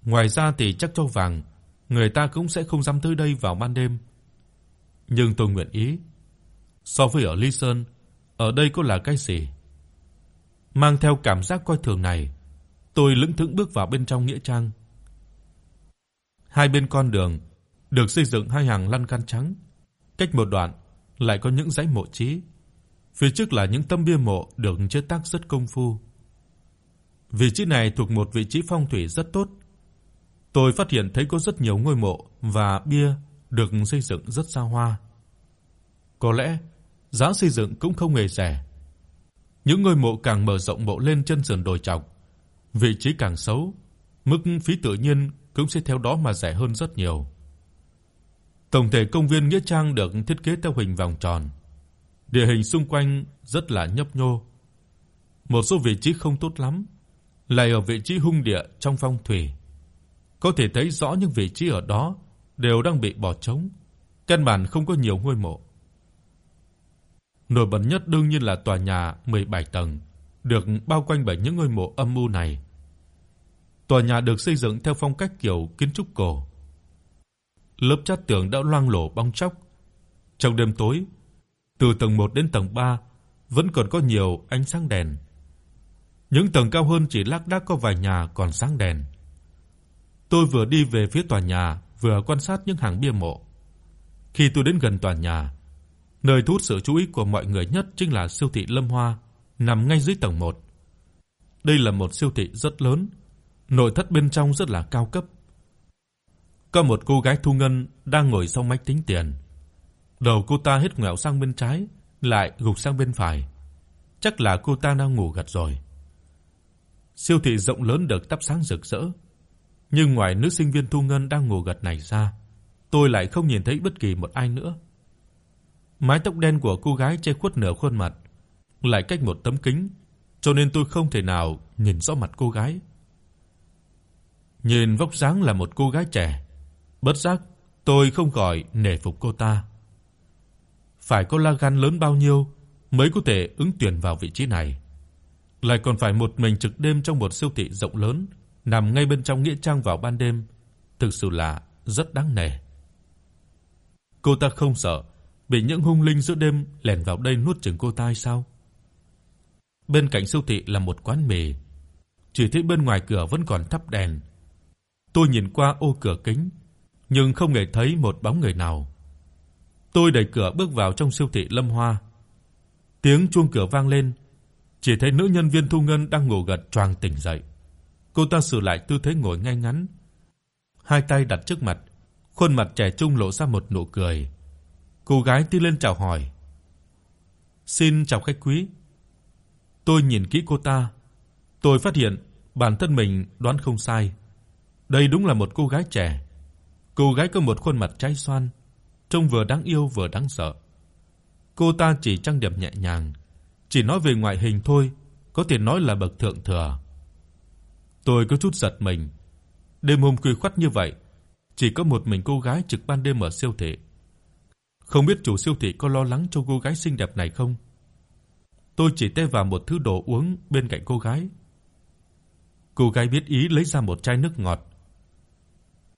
Ngoài ra thì chắc cho vàng, người ta cũng sẽ không dám tới đây vào ban đêm. Nhưng tôi nguyện ý. So với ở Ly Sơn, ở đây có là cái gì? Mang theo cảm giác coi thường này, tôi lững thững bước vào bên trong nghĩa trang. Hai bên con đường được xây dựng hai hàng lan can trắng, cách một đoạn lại có những dãy mộ chí. Phía trước là những tấm bia mộ được chế tác rất công phu. Vị trí này thuộc một vị trí phong thủy rất tốt. Tôi phát hiện thấy có rất nhiều ngôi mộ và bia được xây dựng rất xa hoa. Có lẽ giá xây dựng cũng không hề rẻ. Những ngôi mộ càng mở rộng mộ lên chân sườn đồi trọc, vị trí càng xấu, mức phí tự nhiên cũng sẽ theo đó mà rẻ hơn rất nhiều. Tổng thể công viên nghĩa trang được thiết kế theo hình vòng tròn. Địa hình xung quanh rất là nhấp nhô. Một số vị trí không tốt lắm, lại ở vị trí hung địa trong phong thủy. Có thể thấy rõ những vị trí ở đó đều đang bị bỏ trống, căn bản không có nhiều ngôi mộ. Nổi bật nhất đương nhiên là tòa nhà 17 tầng, được bao quanh bởi những ngôi mộ âm u này. Tòa nhà được xây dựng theo phong cách kiểu kiến trúc cổ. Lớp chát tường đã loang lổ bong tróc. Trong đêm tối, từ tầng 1 đến tầng 3 vẫn còn có nhiều ánh sáng đèn. Những tầng cao hơn chỉ lác đác có vài nhà còn sáng đèn. Tôi vừa đi về phía tòa nhà, vừa quan sát những hàng bia mộ. Khi tôi đến gần tòa nhà, nơi thu hút sự chú ý của mọi người nhất chính là siêu thị Lâm Hoa nằm ngay dưới tầng 1. Đây là một siêu thị rất lớn, nội thất bên trong rất là cao cấp. Có một cô gái thu ngân đang ngồi sau máy tính tiền. Đầu cô ta hết ngoẹo sang bên trái, lại gục sang bên phải. Chắc là cô ta đang ngủ gật rồi. Siêu thị rộng lớn được thắp sáng rực rỡ, nhưng ngoài nữ sinh viên thu ngân đang ngủ gật này ra, tôi lại không nhìn thấy bất kỳ một ai nữa. Mái tóc đen của cô gái che khuất nửa khuôn mặt, lại cách một tấm kính, cho nên tôi không thể nào nhìn rõ mặt cô gái. Nhìn vóc dáng là một cô gái trẻ, bất giác tôi không khỏi nể phục cô ta. Phải có la gan lớn bao nhiêu mới có thể ứng tuyển vào vị trí này. Lại còn phải một mình trực đêm trong một siêu thị rộng lớn, nằm ngay bên trong nghĩa trang vào ban đêm, thực sự là rất đáng nể. Cô ta không sợ bị những hung linh giữa đêm lẻn vào đây nuốt chửng cô ta hay sao? Bên cạnh siêu thị là một quán mì, chỉ thấy bên ngoài cửa vẫn còn thắp đèn. Tôi nhìn qua ô cửa kính, nhưng không hề thấy một bóng người nào. Tôi đẩy cửa bước vào trong siêu thị Lâm Hoa. Tiếng chuông cửa vang lên, chỉ thấy nữ nhân viên thu ngân đang ngủ gật choàng tỉnh dậy. Cô ta sửa lại tư thế ngồi ngay ngắn, hai tay đặt trước mặt, khuôn mặt trẻ trung lộ ra một nụ cười. Cô gái tiến lên chào hỏi. "Xin chào khách quý." Tôi nhìn kỹ cô ta, tôi phát hiện bản thân mình đoán không sai. Đây đúng là một cô gái trẻ. Cô gái có một khuôn mặt trái xoan, trông vừa đáng yêu vừa đáng sợ. Cô ta chỉ trang điểm nhẹ nhàng, chỉ nói về ngoại hình thôi, có thể nói là bậc thượng thừa. Tôi có chút giật mình. Đêm hôm khuya khoắt như vậy, chỉ có một mình cô gái trực ban đêm ở siêu thị. Không biết chủ siêu thị có lo lắng cho cô gái xinh đẹp này không? Tôi chỉ tay vào một thứ đồ uống bên cạnh cô gái. Cô gái biết ý lấy ra một chai nước ngọt.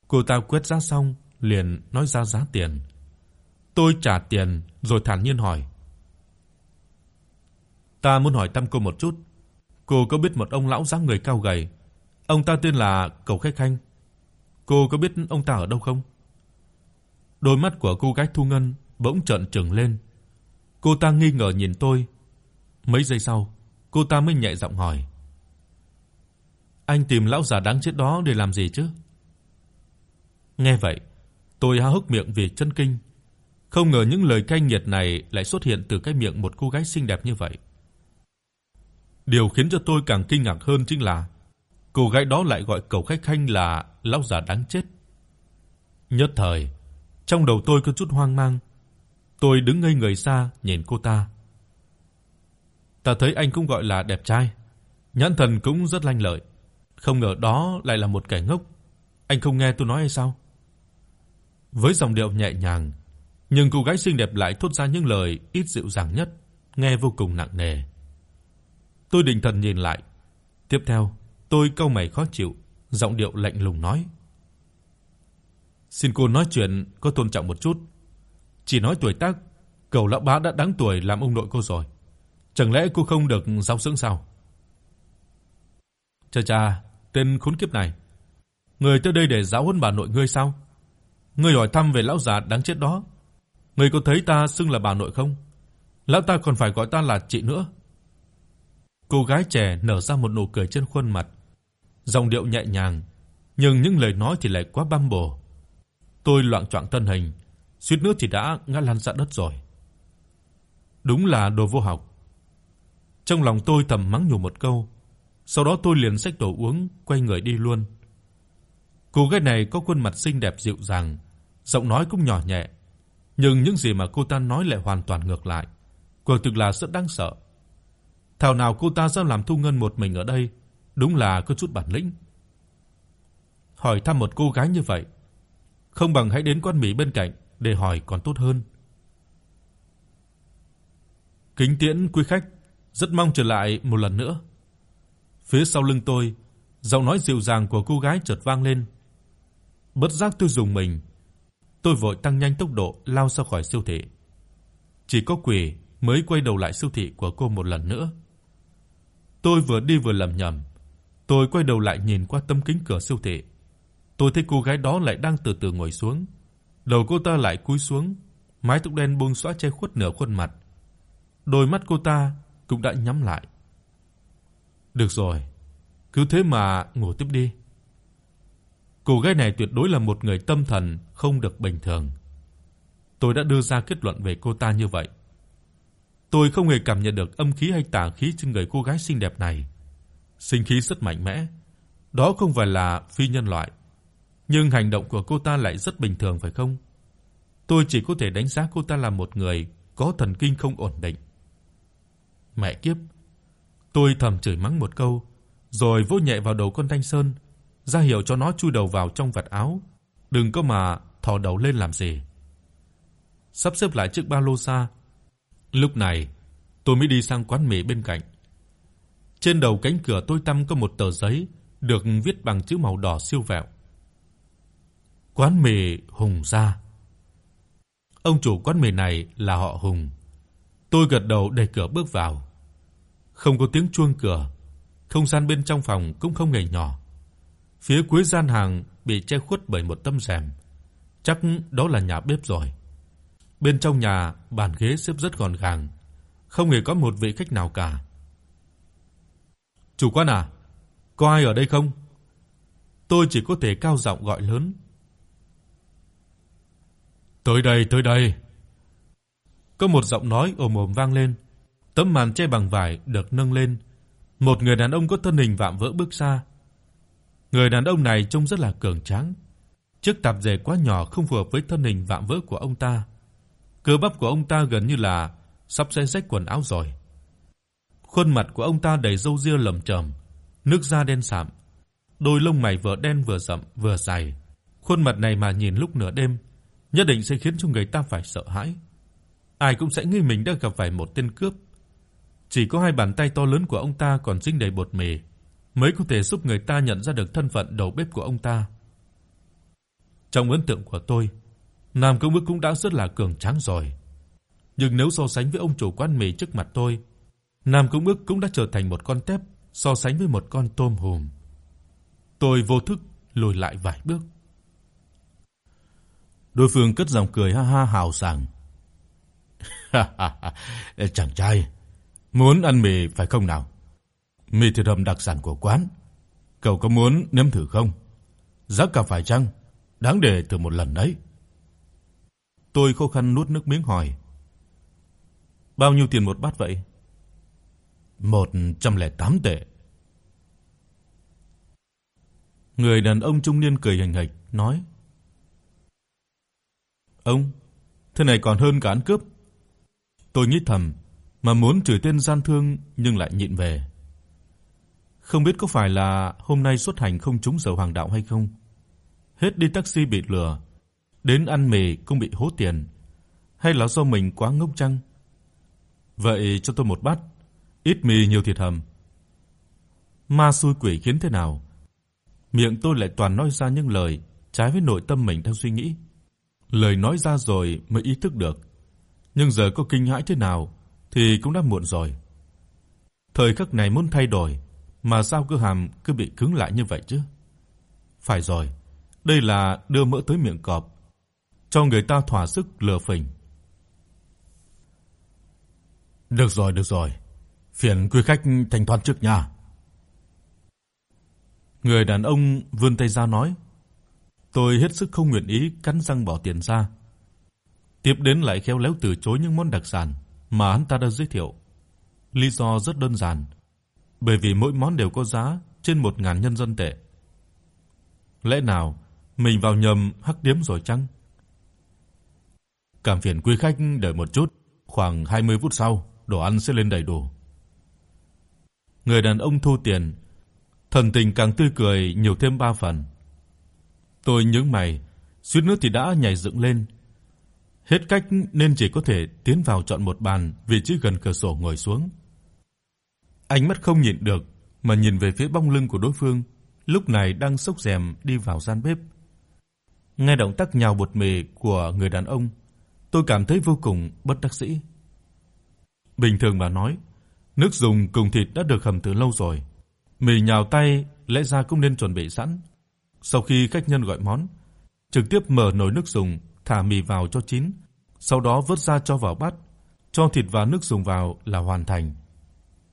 Cô ta quét ra xong, liền nói ra giá tiền. Tôi trả tiền rồi thản nhiên hỏi: "Ta muốn hỏi thăm cô một chút, cô có biết một ông lão dáng người cao gầy, ông ta tên là Cầu Khách Khanh. Cô có biết ông ta ở đâu không?" Đôi mắt của cô gái Thu Ngân bỗng trợn trừng lên. Cô ta nghi ngờ nhìn tôi. Mấy giây sau, cô ta mới nhẹ giọng hỏi: "Anh tìm lão già đáng chết đó để làm gì chứ?" Nghe vậy, tôi há hốc miệng vì chấn kinh. Không ngờ những lời cay nghiệt này lại xuất hiện từ cái miệng một cô gái xinh đẹp như vậy. Điều khiến cho tôi càng kinh ngạc hơn chính là cô gái đó lại gọi cậu khách khanh là lão già đáng chết. Nhất thời, trong đầu tôi có chút hoang mang. Tôi đứng ngây người xa nhìn cô ta. Ta thấy anh cũng gọi là đẹp trai, nhãn thần cũng rất lanh lợi, không ngờ đó lại là một kẻ ngốc. Anh không nghe tôi nói hay sao? Với giọng điệu nhẹ nhàng, nhưng cô gái xinh đẹp lại thốt ra những lời ít dịu dàng nhất, nghe vô cùng nặng nề. Tôi định thần nhìn lại. Tiếp theo, tôi cau mày khó chịu, giọng điệu lạnh lùng nói: "Xin cô nói chuyện có tôn trọng một chút. Chỉ nói tuổi tác, cậu lão bá đã đáng tuổi làm ông nội cô rồi. Chẳng lẽ cô không được giáo dưỡng sao?" Cha cha, tên khốn kiếp này. Người tới đây để giáo huấn bà nội ngươi sao? Ngươi hỏi thăm về lão già đáng chết đó. Ngươi có thấy ta xưng là bà nội không? Lão ta còn phải gọi ta là chị nữa. Cô gái trẻ nở ra một nụ cười trên khuôn mặt, giọng điệu nhẹ nhàng, nhưng những lời nói thì lại quá băm bổ. Tôi loạng choạng thân hình, suýt nữa thì đã ngã lăn ra đất rồi. Đúng là đồ vô học. Trong lòng tôi thầm mắng nhủ một câu, sau đó tôi liền xách đồ uống, quay người đi luôn. Cô gái này có khuôn mặt xinh đẹp dịu dàng, giọng nói cũng nhỏ nhẹ, nhưng những gì mà cô ta nói lại hoàn toàn ngược lại, quả thực là rất đáng sợ. Thảo nào cô ta dám làm Thu Ngân một mình ở đây, đúng là có chút bản lĩnh. Hỏi thăm một cô gái như vậy, không bằng hãy đến quán mì bên cạnh, để hỏi còn tốt hơn. Kính tiễn quý khách, rất mong trở lại một lần nữa. Phía sau lưng tôi, giọng nói dịu dàng của cô gái chợt vang lên. Bất giác tôi dùng mình, tôi vội tăng nhanh tốc độ lao ra khỏi siêu thị. Chỉ có quỷ mới quay đầu lại siêu thị của cô một lần nữa. Tôi vừa đi vừa lẩm nhẩm, tôi quay đầu lại nhìn qua tấm kính cửa siêu thị. Tôi thấy cô gái đó lại đang từ từ ngồi xuống, đầu cô ta lại cúi xuống, mái tóc đen buông xõa che khuất nửa khuôn mặt. Đôi mắt cô ta cũng đã nhắm lại. Được rồi, cứ thế mà ngủ tiếp đi. Cô gái này tuyệt đối là một người tâm thần không được bình thường. Tôi đã đưa ra kết luận về cô ta như vậy. Tôi không hề cảm nhận được âm khí hay tà khí trên người cô gái xinh đẹp này. Sinh khí rất mạnh mẽ, đó không phải là phi nhân loại, nhưng hành động của cô ta lại rất bình thường phải không? Tôi chỉ có thể đánh giá cô ta là một người có thần kinh không ổn định. Mẹ kiếp. Tôi thầm chửi mắng một câu, rồi vỗ nhẹ vào đầu con Thanh Sơn, ra hiệu cho nó chui đầu vào trong vạt áo, đừng có mà thò đầu lên làm gì. Sắp xếp lại chiếc ba lô xa. Lúc này, tôi mới đi sang quán mì bên cạnh. Trên đầu cánh cửa tôi tăm có một tờ giấy được viết bằng chữ màu đỏ siêu vẹo. Quán mì Hùng gia. Ông chủ quán mì này là họ Hùng. Tôi gật đầu đẩy cửa bước vào. Không có tiếng chuông cửa, không gian bên trong phòng cũng không hề nhỏ. Phía cuối gian hàng bị che khuất bởi một tấm rèm, chắc đó là nhà bếp rồi. Bên trong nhà, bàn ghế xếp rất gọn gàng, không hề có một vị khách nào cả. "Chủ quán à, có ai ở đây không?" Tôi chỉ có thể cao giọng gọi lớn. "Tới đây, tới đây." Có một giọng nói ồm ồm vang lên. Tấm màn che bằng vải được nâng lên, một người đàn ông có thân hình vạm vỡ bước ra. Người đàn ông này trông rất là cường tráng. Chiếc tạp dề quá nhỏ không phù hợp với thân hình vạm vỡ của ông ta. Cơ bắp của ông ta gần như là sắp xé rách quần áo rồi. Khuôn mặt của ông ta đầy râu ria lởm chởm, nước da đen sạm, đôi lông mày vừa đen vừa rậm vừa dày Khuôn mặt này mà nhìn lúc nửa đêm, nhất định sẽ khiến cho người ta phải sợ hãi. Ai cũng sẽ nghi mình đã gặp phải một tên cướp. Chỉ có hai bàn tay to lớn của ông ta còn dính đầy bột mì mới có thể giúp người ta nhận ra được thân phận đầu bếp của ông ta. Trong ấn tượng của tôi, Nam Công Bức cũng đã rất là cường tráng rồi. Nhưng nếu so sánh với ông chủ quán mì trước mặt tôi, Nam Công Bức cũng đã trở thành một con tép so sánh với một con tôm hùm. Tôi vô thức lùi lại vài bước. Đối phương cất giọng cười ha ha hào sảng. "Chàng trai, muốn ăn mì phải không nào? Mì thịt hầm đặc sản của quán, cậu có muốn nếm thử không? Giá cả phải chăng? Đáng để thử một lần đấy." Tôi khó khăn nuốt nước miếng hỏi. Bao nhiêu tiền một bát vậy? 108 tệ. Người đàn ông trung niên cười hành hạch nói: "Ông, thế này còn hơn cả ăn cướp." Tôi nghĩ thầm, mà muốn chửi tên gian thương nhưng lại nhịn về. Không biết có phải là hôm nay xuất hành không trúng giờ hoàng đạo hay không? Hết đi taxi bị lừa, đến ăn mì cũng bị hố tiền, hay là do mình quá ngốc chăng? Vậy cho tôi một bát, ít mì nhiều thịt hầm. Ma xui quỷ khiến thế nào? Miệng tôi lại toàn nói ra những lời trái với nội tâm mình đang suy nghĩ. Lời nói ra rồi mới ý thức được, nhưng giờ có kinh hãi thế nào thì cũng đã muộn rồi. Thời khắc này muốn thay đổi, mà sao cơ hàm cứ bị cứng lại như vậy chứ? Phải rồi, đây là đưa mỡ tới miệng cọp, cho người ta thỏa sức lừa phỉnh. Được rồi, được rồi. Phiền quý khách thanh toán trước nha. Người đàn ông vươn tay ra nói. Tôi hết sức không nguyện ý cắn răng bỏ tiền ra. Tiếp đến lại khéo léo từ chối những món đặc sản mà hắn ta đã giới thiệu. Lý do rất đơn giản, bởi vì mỗi món đều có giá trên 1000 nhân dân tệ. Lẽ nào mình vào nhầm hắc điếm rồi chăng? Cảm phiền quý khách đợi một chút, khoảng 20 phút sau, đồ ăn sẽ lên đầy đủ. Người đàn ông thu tiền, thần tình càng tươi cười nhiều thêm 3 phần. Tôi nhướng mày, suýt nữa thì đã nhảy dựng lên. Hết cách nên chỉ có thể tiến vào chọn một bàn vị trí gần cửa sổ ngồi xuống. Ánh mắt không nhịn được mà nhìn về phía bóng lưng của đối phương, lúc này đang xốc rèm đi vào gian bếp. Nghe động tác nhào bột mì của người đàn ông, tôi cảm thấy vô cùng bất đắc dĩ. Bình thường mà nói, nước dùng cùng thịt đã được hầm từ lâu rồi. Mì nhào tay lẽ ra cũng nên chuẩn bị sẵn. Sau khi khách nhân gọi món, trực tiếp mở nồi nước dùng, thả mì vào cho chín, sau đó vớt ra cho vào bát, cho thịt và nước dùng vào là hoàn thành.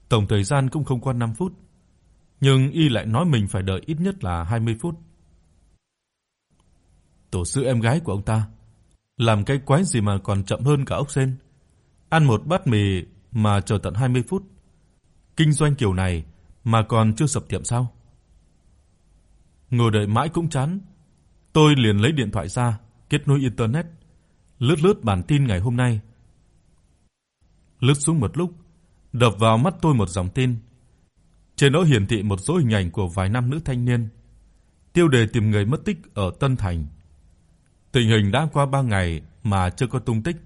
Tổng thời gian cũng không qua 5 phút, nhưng y lại nói mình phải đợi ít nhất là 20 phút. Tổ sư em gái của ông ta làm cái quái gì mà còn chậm hơn cả ốc sên. Ăn một bát mì mà chờ tận 20 phút. Kinh doanh kiểu này mà còn chưa sập tiệm sao? Ngồi đợi mãi cũng chán. Tôi liền lấy điện thoại ra, kết nối internet, lướt lướt bản tin ngày hôm nay. Lướt xuống một lúc, đập vào mắt tôi một dòng tin. Trên đó hiển thị một số hình ảnh của vài nam nữ thanh niên. Tiêu đề tìm người mất tích ở Tân Thành. Tình hình đã qua 3 ngày mà chưa có tung tích.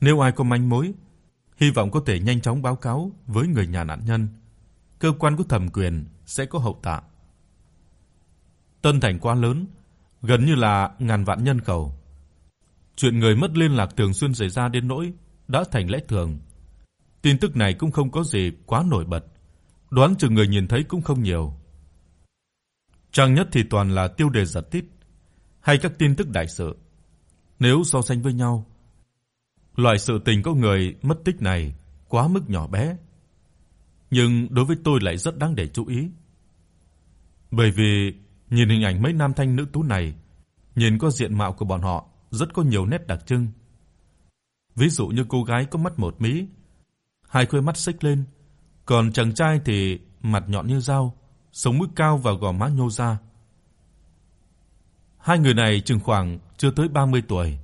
Nếu ai có manh mối, hy vọng có thể nhanh chóng báo cáo với người nhà nạn nhân. Cơ quan có thẩm quyền sẽ có hậu tạ. Tân Thành quá lớn, gần như là ngàn vạn nhân khẩu. Chuyện người mất liên lạc thường xuyên xảy ra đến nỗi đã thành lẽ thường. Tin tức này cũng không có gì quá nổi bật, đoán chừng người nhìn thấy cũng không nhiều. Trang nhất thì toàn là tiêu đề giật tít hay các tin tức đại sự. Nếu so sánh với nhau, loại sự tình có người mất tích này quá mức nhỏ bé. Nhưng đối với tôi lại rất đáng để chú ý. Bởi vì nhìn hình ảnh mấy nam thanh nữ tú này, nhìn có diện mạo của bọn họ rất có nhiều nét đặc trưng. Ví dụ như cô gái có mắt một mí, hai khóe mắt xích lên, còn chàng trai thì mặt nhọn như dao, sống mũi cao và gò má nhô ra. Hai người này chừng khoảng chưa tới 30 tuổi.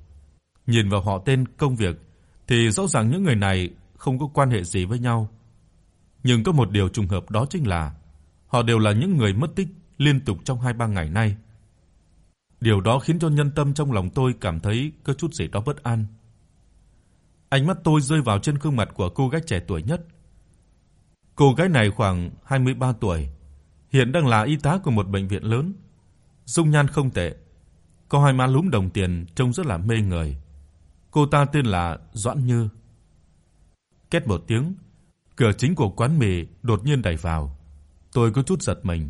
Nhìn vào họ tên, công việc thì rõ ràng những người này không có quan hệ gì với nhau. Nhưng có một điều trùng hợp đó chính là họ đều là những người mất tích liên tục trong 2-3 ngày nay. Điều đó khiến cho nhân tâm trong lòng tôi cảm thấy có chút gì đó bất an. Ánh mắt tôi rơi vào trên gương mặt của cô gái trẻ tuổi nhất. Cô gái này khoảng 23 tuổi, hiện đang là y tá của một bệnh viện lớn. Dung nhan không tệ, có hai má lúm đồng tiền trông rất là mê người. Cô ta tên là Doãn Như. Két một tiếng, cửa chính của quán mì đột nhiên đẩy vào. Tôi có chút giật mình.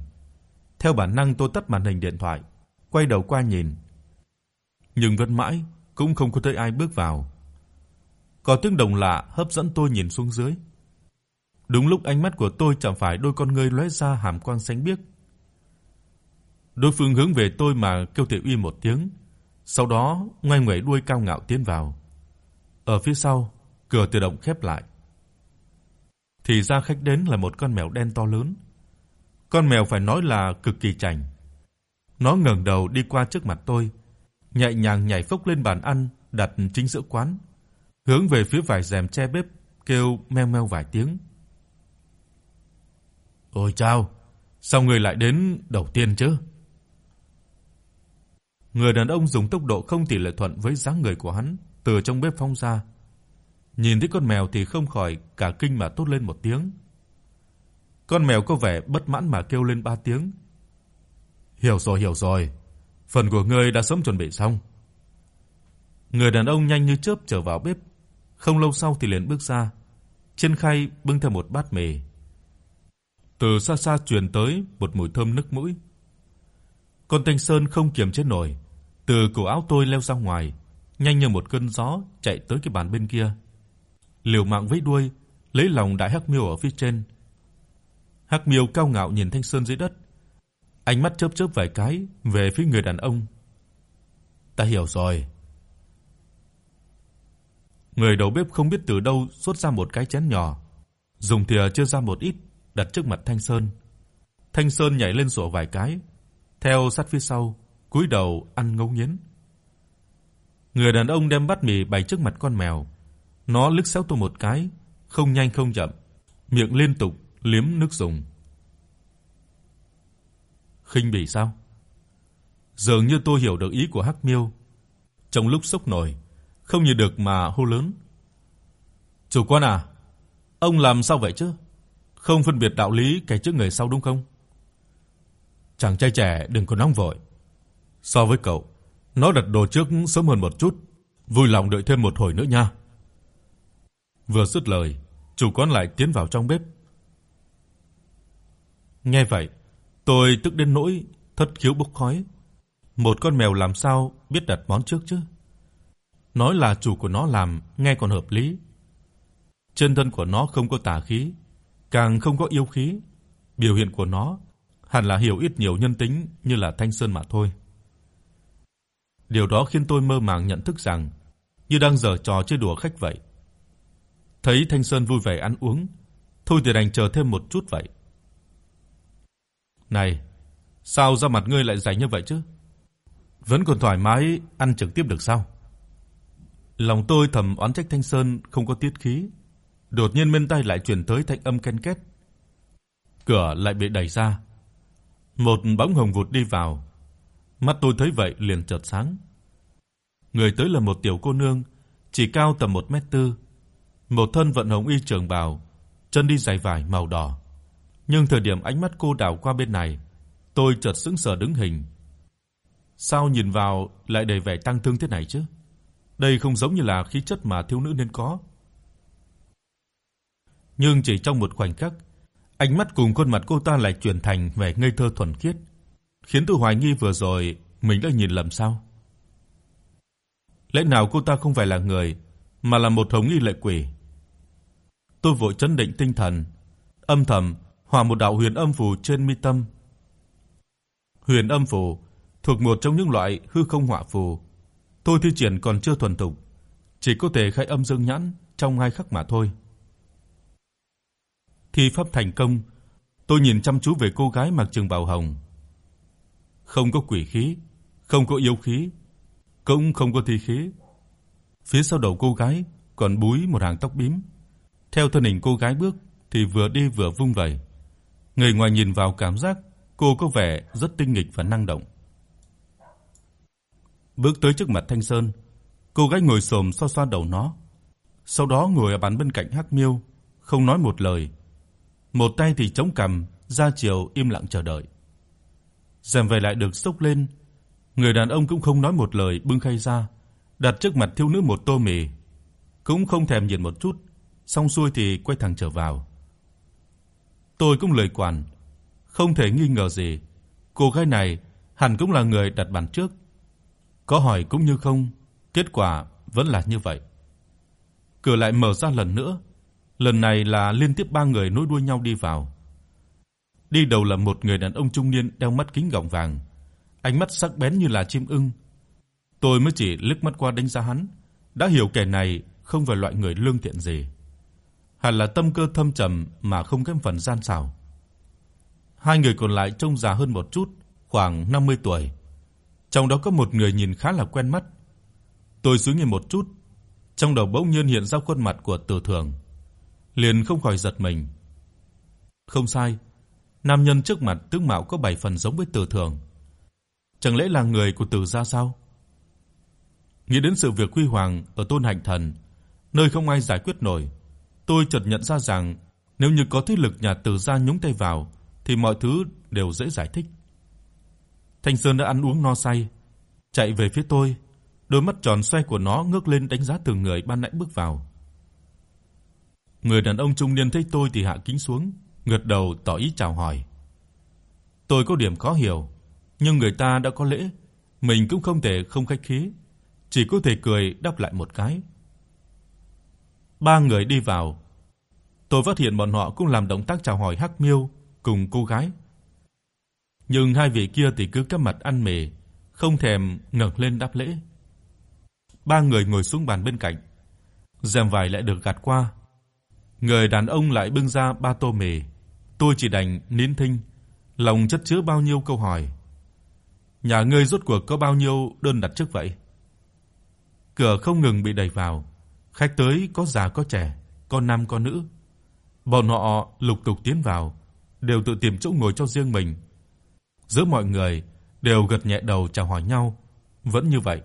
Theo bản năng tôi tắt màn hình điện thoại, quay đầu qua nhìn. Nhưng vẫn mãi cũng không có thấy ai bước vào. Có tiếng đồng lạ hấp dẫn tôi nhìn xuống dưới. Đúng lúc ánh mắt của tôi chạm phải đôi con ngươi lóe ra hàm quang xanh biếc. Đối phương hướng về tôi mà kêu tiểu uy một tiếng, sau đó ngoay ngoẩy đuôi cao ngạo tiến vào. Ở phía sau, cửa tự động khép lại. Thì ra khách đến là một con mèo đen to lớn. Con mèo phải nói là cực kỳ chảnh. Nó ngẩng đầu đi qua trước mặt tôi, nhẹ nhàng nhảy phốc lên bàn ăn đặt chính giữa quán, hướng về phía vải rèm che bếp, kêu meo meo vài tiếng. "Ôi chao, sao người lại đến đầu tiên chứ?" Người đàn ông dùng tốc độ không tỷ lệ thuận với dáng người của hắn, từ trong bếp phóng ra. Nhìn thấy con mèo thì không khỏi cả kinh mà tốt lên một tiếng. Con mèo có vẻ bất mãn mà kêu lên ba tiếng. "Hiểu rồi, hiểu rồi. Phần của ngươi đã sớm chuẩn bị xong." Người đàn ông nhanh như chớp trở vào bếp, không lâu sau thì liền bước ra, trên khay bưng theo một bát mì. Từ xa xa truyền tới một mùi thơm nức mũi. Con Thanh Sơn không kiềm chế nổi, từ cổ áo tôi leo ra ngoài, nhanh như một cơn gió chạy tới cái bàn bên kia. Liều mạng vẫy đuôi, lấy lòng đại hắc miêu ở phía trên. Hắc miêu cao ngạo nhìn Thanh Sơn dưới đất, ánh mắt chớp chớp vài cái về phía người đàn ông. Ta hiểu rồi. Người đầu bếp không biết từ đâu xuất ra một cái chén nhỏ, dùng thìa chưa ra một ít đặt trước mặt Thanh Sơn. Thanh Sơn nhảy lên sổ vài cái, theo sát phía sau, cúi đầu ăn ngấu nghiến. Người đàn ông đem bát mì bày trước mặt con mèo. Nó lức xéo tôi một cái, không nhanh không chậm, miệng liên tục liếm nước dùng. Khinh bỉ sao? Dường như tôi hiểu được ý của Hắc Miêu. Trong lúc sốc nổi, không nhịn được mà hô lớn. "Chủ quan à, ông làm sao vậy chứ? Không phân biệt đạo lý kẻ trước người sau đúng không?" Chàng trai trẻ đừng có nóng vội. So với cậu, nó đặt đồ trước sớm hơn một chút, vui lòng đợi thêm một hồi nữa nha. Vừa dứt lời, chủ quán lại tiến vào trong bếp. Nghe vậy, tôi tức đến nỗi thất khiếu bốc khói. Một con mèo làm sao biết đặt món trước chứ? Nói là chủ của nó làm nghe còn hợp lý. Trên thân của nó không có tà khí, càng không có yêu khí, biểu hiện của nó hẳn là hiểu ít nhiều nhân tính như là Thanh Sơn mà thôi. Điều đó khiến tôi mơ màng nhận thức rằng như đang giở trò chơi đùa khách vậy. Thấy Thanh Sơn vui vẻ ăn uống, thôi thì đành chờ thêm một chút vậy. Này, sao da mặt ngươi lại dày như vậy chứ? Vẫn còn thoải mái ăn trực tiếp được sao? Lòng tôi thầm oán trách Thanh Sơn không có tiết khí. Đột nhiên bên tai lại truyền tới thanh âm ken két. Cửa lại bị đẩy ra. Một bóng hồng vụt đi vào. Mắt tôi thấy vậy liền chợt sáng. Người tới là một tiểu cô nương, chỉ cao tầm 1m4, một thân vận hồng y trường bào, chân đi giày vải màu đỏ. Nhưng thời điểm ánh mắt cô đảo qua bên này, tôi chợt sững sờ đứng hình. Sao nhìn vào lại đầy vẻ tăng thương thế này chứ? Đây không giống như là khí chất mà thiếu nữ nên có. Nhưng chỉ trong một khoảnh khắc, ánh mắt cùng khuôn mặt cô ta lại chuyển thành vẻ ngây thơ thuần khiết, khiến tôi hoài nghi vừa rồi mình đã nhìn lầm sao? Lẽ nào cô ta không phải là người mà là một hồng y lệ quỷ? Tôi vội trấn định tinh thần, âm thầm hòa một đạo huyền âm phù trên mi tâm. Huyền âm phù thuộc một trong những loại hư không hỏa phù. Tôi thi triển còn chưa thuần thục, chỉ có thể khai âm dương nhãn trong hai khắc mà thôi. Thi pháp thành công, tôi nhìn chăm chú về cô gái mặc trường bào hồng. Không có quỷ khí, không có yêu khí, cũng không có thi khí. Phía sau đầu cô gái còn búi một hàng tóc bím. Theo thân hình cô gái bước thì vừa đi vừa vung vẩy. Người ngoài nhìn vào cảm giác cô có vẻ rất tinh nghịch và năng động. Bước tới trước mặt Thanh Sơn, cô gái ngồi xổm xoa xoa đầu nó, sau đó ngồi ở bàn bên cạnh Hắc Miêu, không nói một lời. Một tay thì chống cằm, ra chiều im lặng chờ đợi. dèm về lại được xốc lên, người đàn ông cũng không nói một lời bưng khay ra, đặt trước mặt thiếu nữ một tô mì, cũng không thèm nhìn một chút, xong xuôi thì quay thẳng trở vào. Tôi cũng lời quản, không thể nghi ngờ gì, cô gái này hẳn cũng là người đặt bàn trước. Có hỏi cũng như không, kết quả vẫn là như vậy. Cửa lại mở ra lần nữa, lần này là liên tiếp ba người nối đuôi nhau đi vào. Đi đầu là một người đàn ông trung niên đeo mắt kính gọng vàng, ánh mắt sắc bén như là chim ưng. Tôi mới chỉ liếc mắt qua đánh giá hắn, đã hiểu kẻ này không phải loại người lương thiện gì hẳn là tâm cơ thâm trầm mà không kém phần gian xảo. Hai người còn lại trông già hơn một chút, khoảng 50 tuổi. Trong đó có một người nhìn khá là quen mắt. Tôi suy nghĩ một chút, trong đầu bỗng nhiên hiện ra khuôn mặt của Từ Thường, liền không khỏi giật mình. Không sai, nam nhân trước mặt tướng mạo có bảy phần giống với Từ Thường. Chẳng lẽ là người của Từ gia sao? Nghĩ đến sự việc huy hoàng ở Tôn Hành Thần, nơi không ai giải quyết nổi, tôi chợt nhận ra rằng nếu như có thế lực nhà Từ gia nhúng tay vào thì mọi thứ đều dễ giải thích. Thanh Sơn đã ăn uống no say, chạy về phía tôi, đôi mắt tròn xoe của nó ngước lên đánh giá từng người ban nãy bước vào. Người đàn ông trung niên thấy tôi thì hạ kính xuống, gật đầu tỏ ý chào hỏi. Tôi có điểm khó hiểu, nhưng người ta đã có lễ, mình cũng không thể không khách khí, chỉ có thể cười đáp lại một cái. Ba người đi vào. Tôi phát hiện bọn họ cũng làm động tác chào hỏi Hắc Miêu cùng cô gái. Nhưng hai vị kia thì cứ cắm mặt ăn mì, không thèm ngẩng lên đáp lễ. Ba người ngồi xuống bàn bên cạnh. Rèm vải lại được gạt qua. Người đàn ông lại bưng ra ba tô mì. Tôi chỉ đành nín thinh, lòng chất chứa bao nhiêu câu hỏi. Nhà ngươi rốt cuộc có bao nhiêu đơn đặt trước vậy? Cửa không ngừng bị đẩy vào. Khách tới có già có trẻ, có nam có nữ. Bọn họ lục tục tiến vào, đều tự tìm chỗ ngồi cho riêng mình. Giữa mọi người đều gật nhẹ đầu chào hỏi nhau, vẫn như vậy,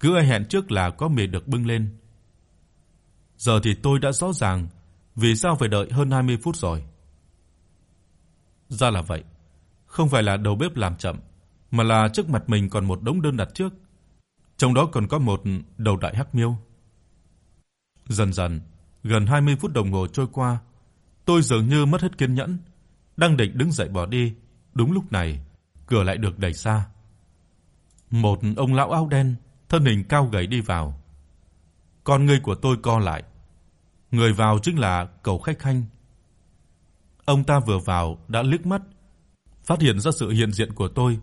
cứ ai hẹn trước là có mì được bưng lên. Giờ thì tôi đã rõ ràng vì sao phải đợi hơn 20 phút rồi. Ra là vậy, không phải là đầu bếp làm chậm, mà là trước mặt mình còn một đống đơn đặt trước, trong đó còn có một đầu đại hắc miêu. Dần dần, gần 20 phút đồng hồ trôi qua, tôi dường như mất hết kiên nhẫn, đang định đứng dậy bỏ đi, đúng lúc này, cửa lại được đẩy ra. Một ông lão áo đen, thân hình cao gầy đi vào. Con ngươi của tôi co lại. Người vào chính là cậu khách khanh. Ông ta vừa vào đã liếc mắt, phát hiện ra sự hiện diện của tôi,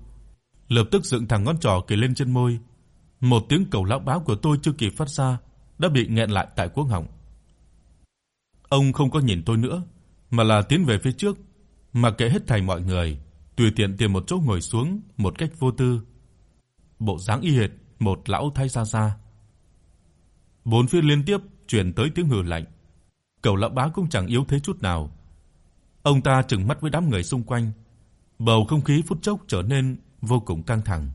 lập tức dựng thẳng ngón trỏ kề lên trên môi. Một tiếng cầu lão báo của tôi chưa kịp phát ra đã bị nghẹn lại tại cuống họng. Ông không có nhìn tôi nữa, mà là tiến về phía trước, mà kệ hết thảy mọi người, tùy tiện tìm một chỗ ngồi xuống một cách vô tư. Bộ dáng y hệt một lão thái gia gia. Bốn phía liên tiếp truyền tới tiếng hừ lạnh. Cầu lão bá cũng chẳng yếu thế chút nào. Ông ta trừng mắt với đám người xung quanh, bầu không khí phút chốc trở nên vô cùng căng thẳng.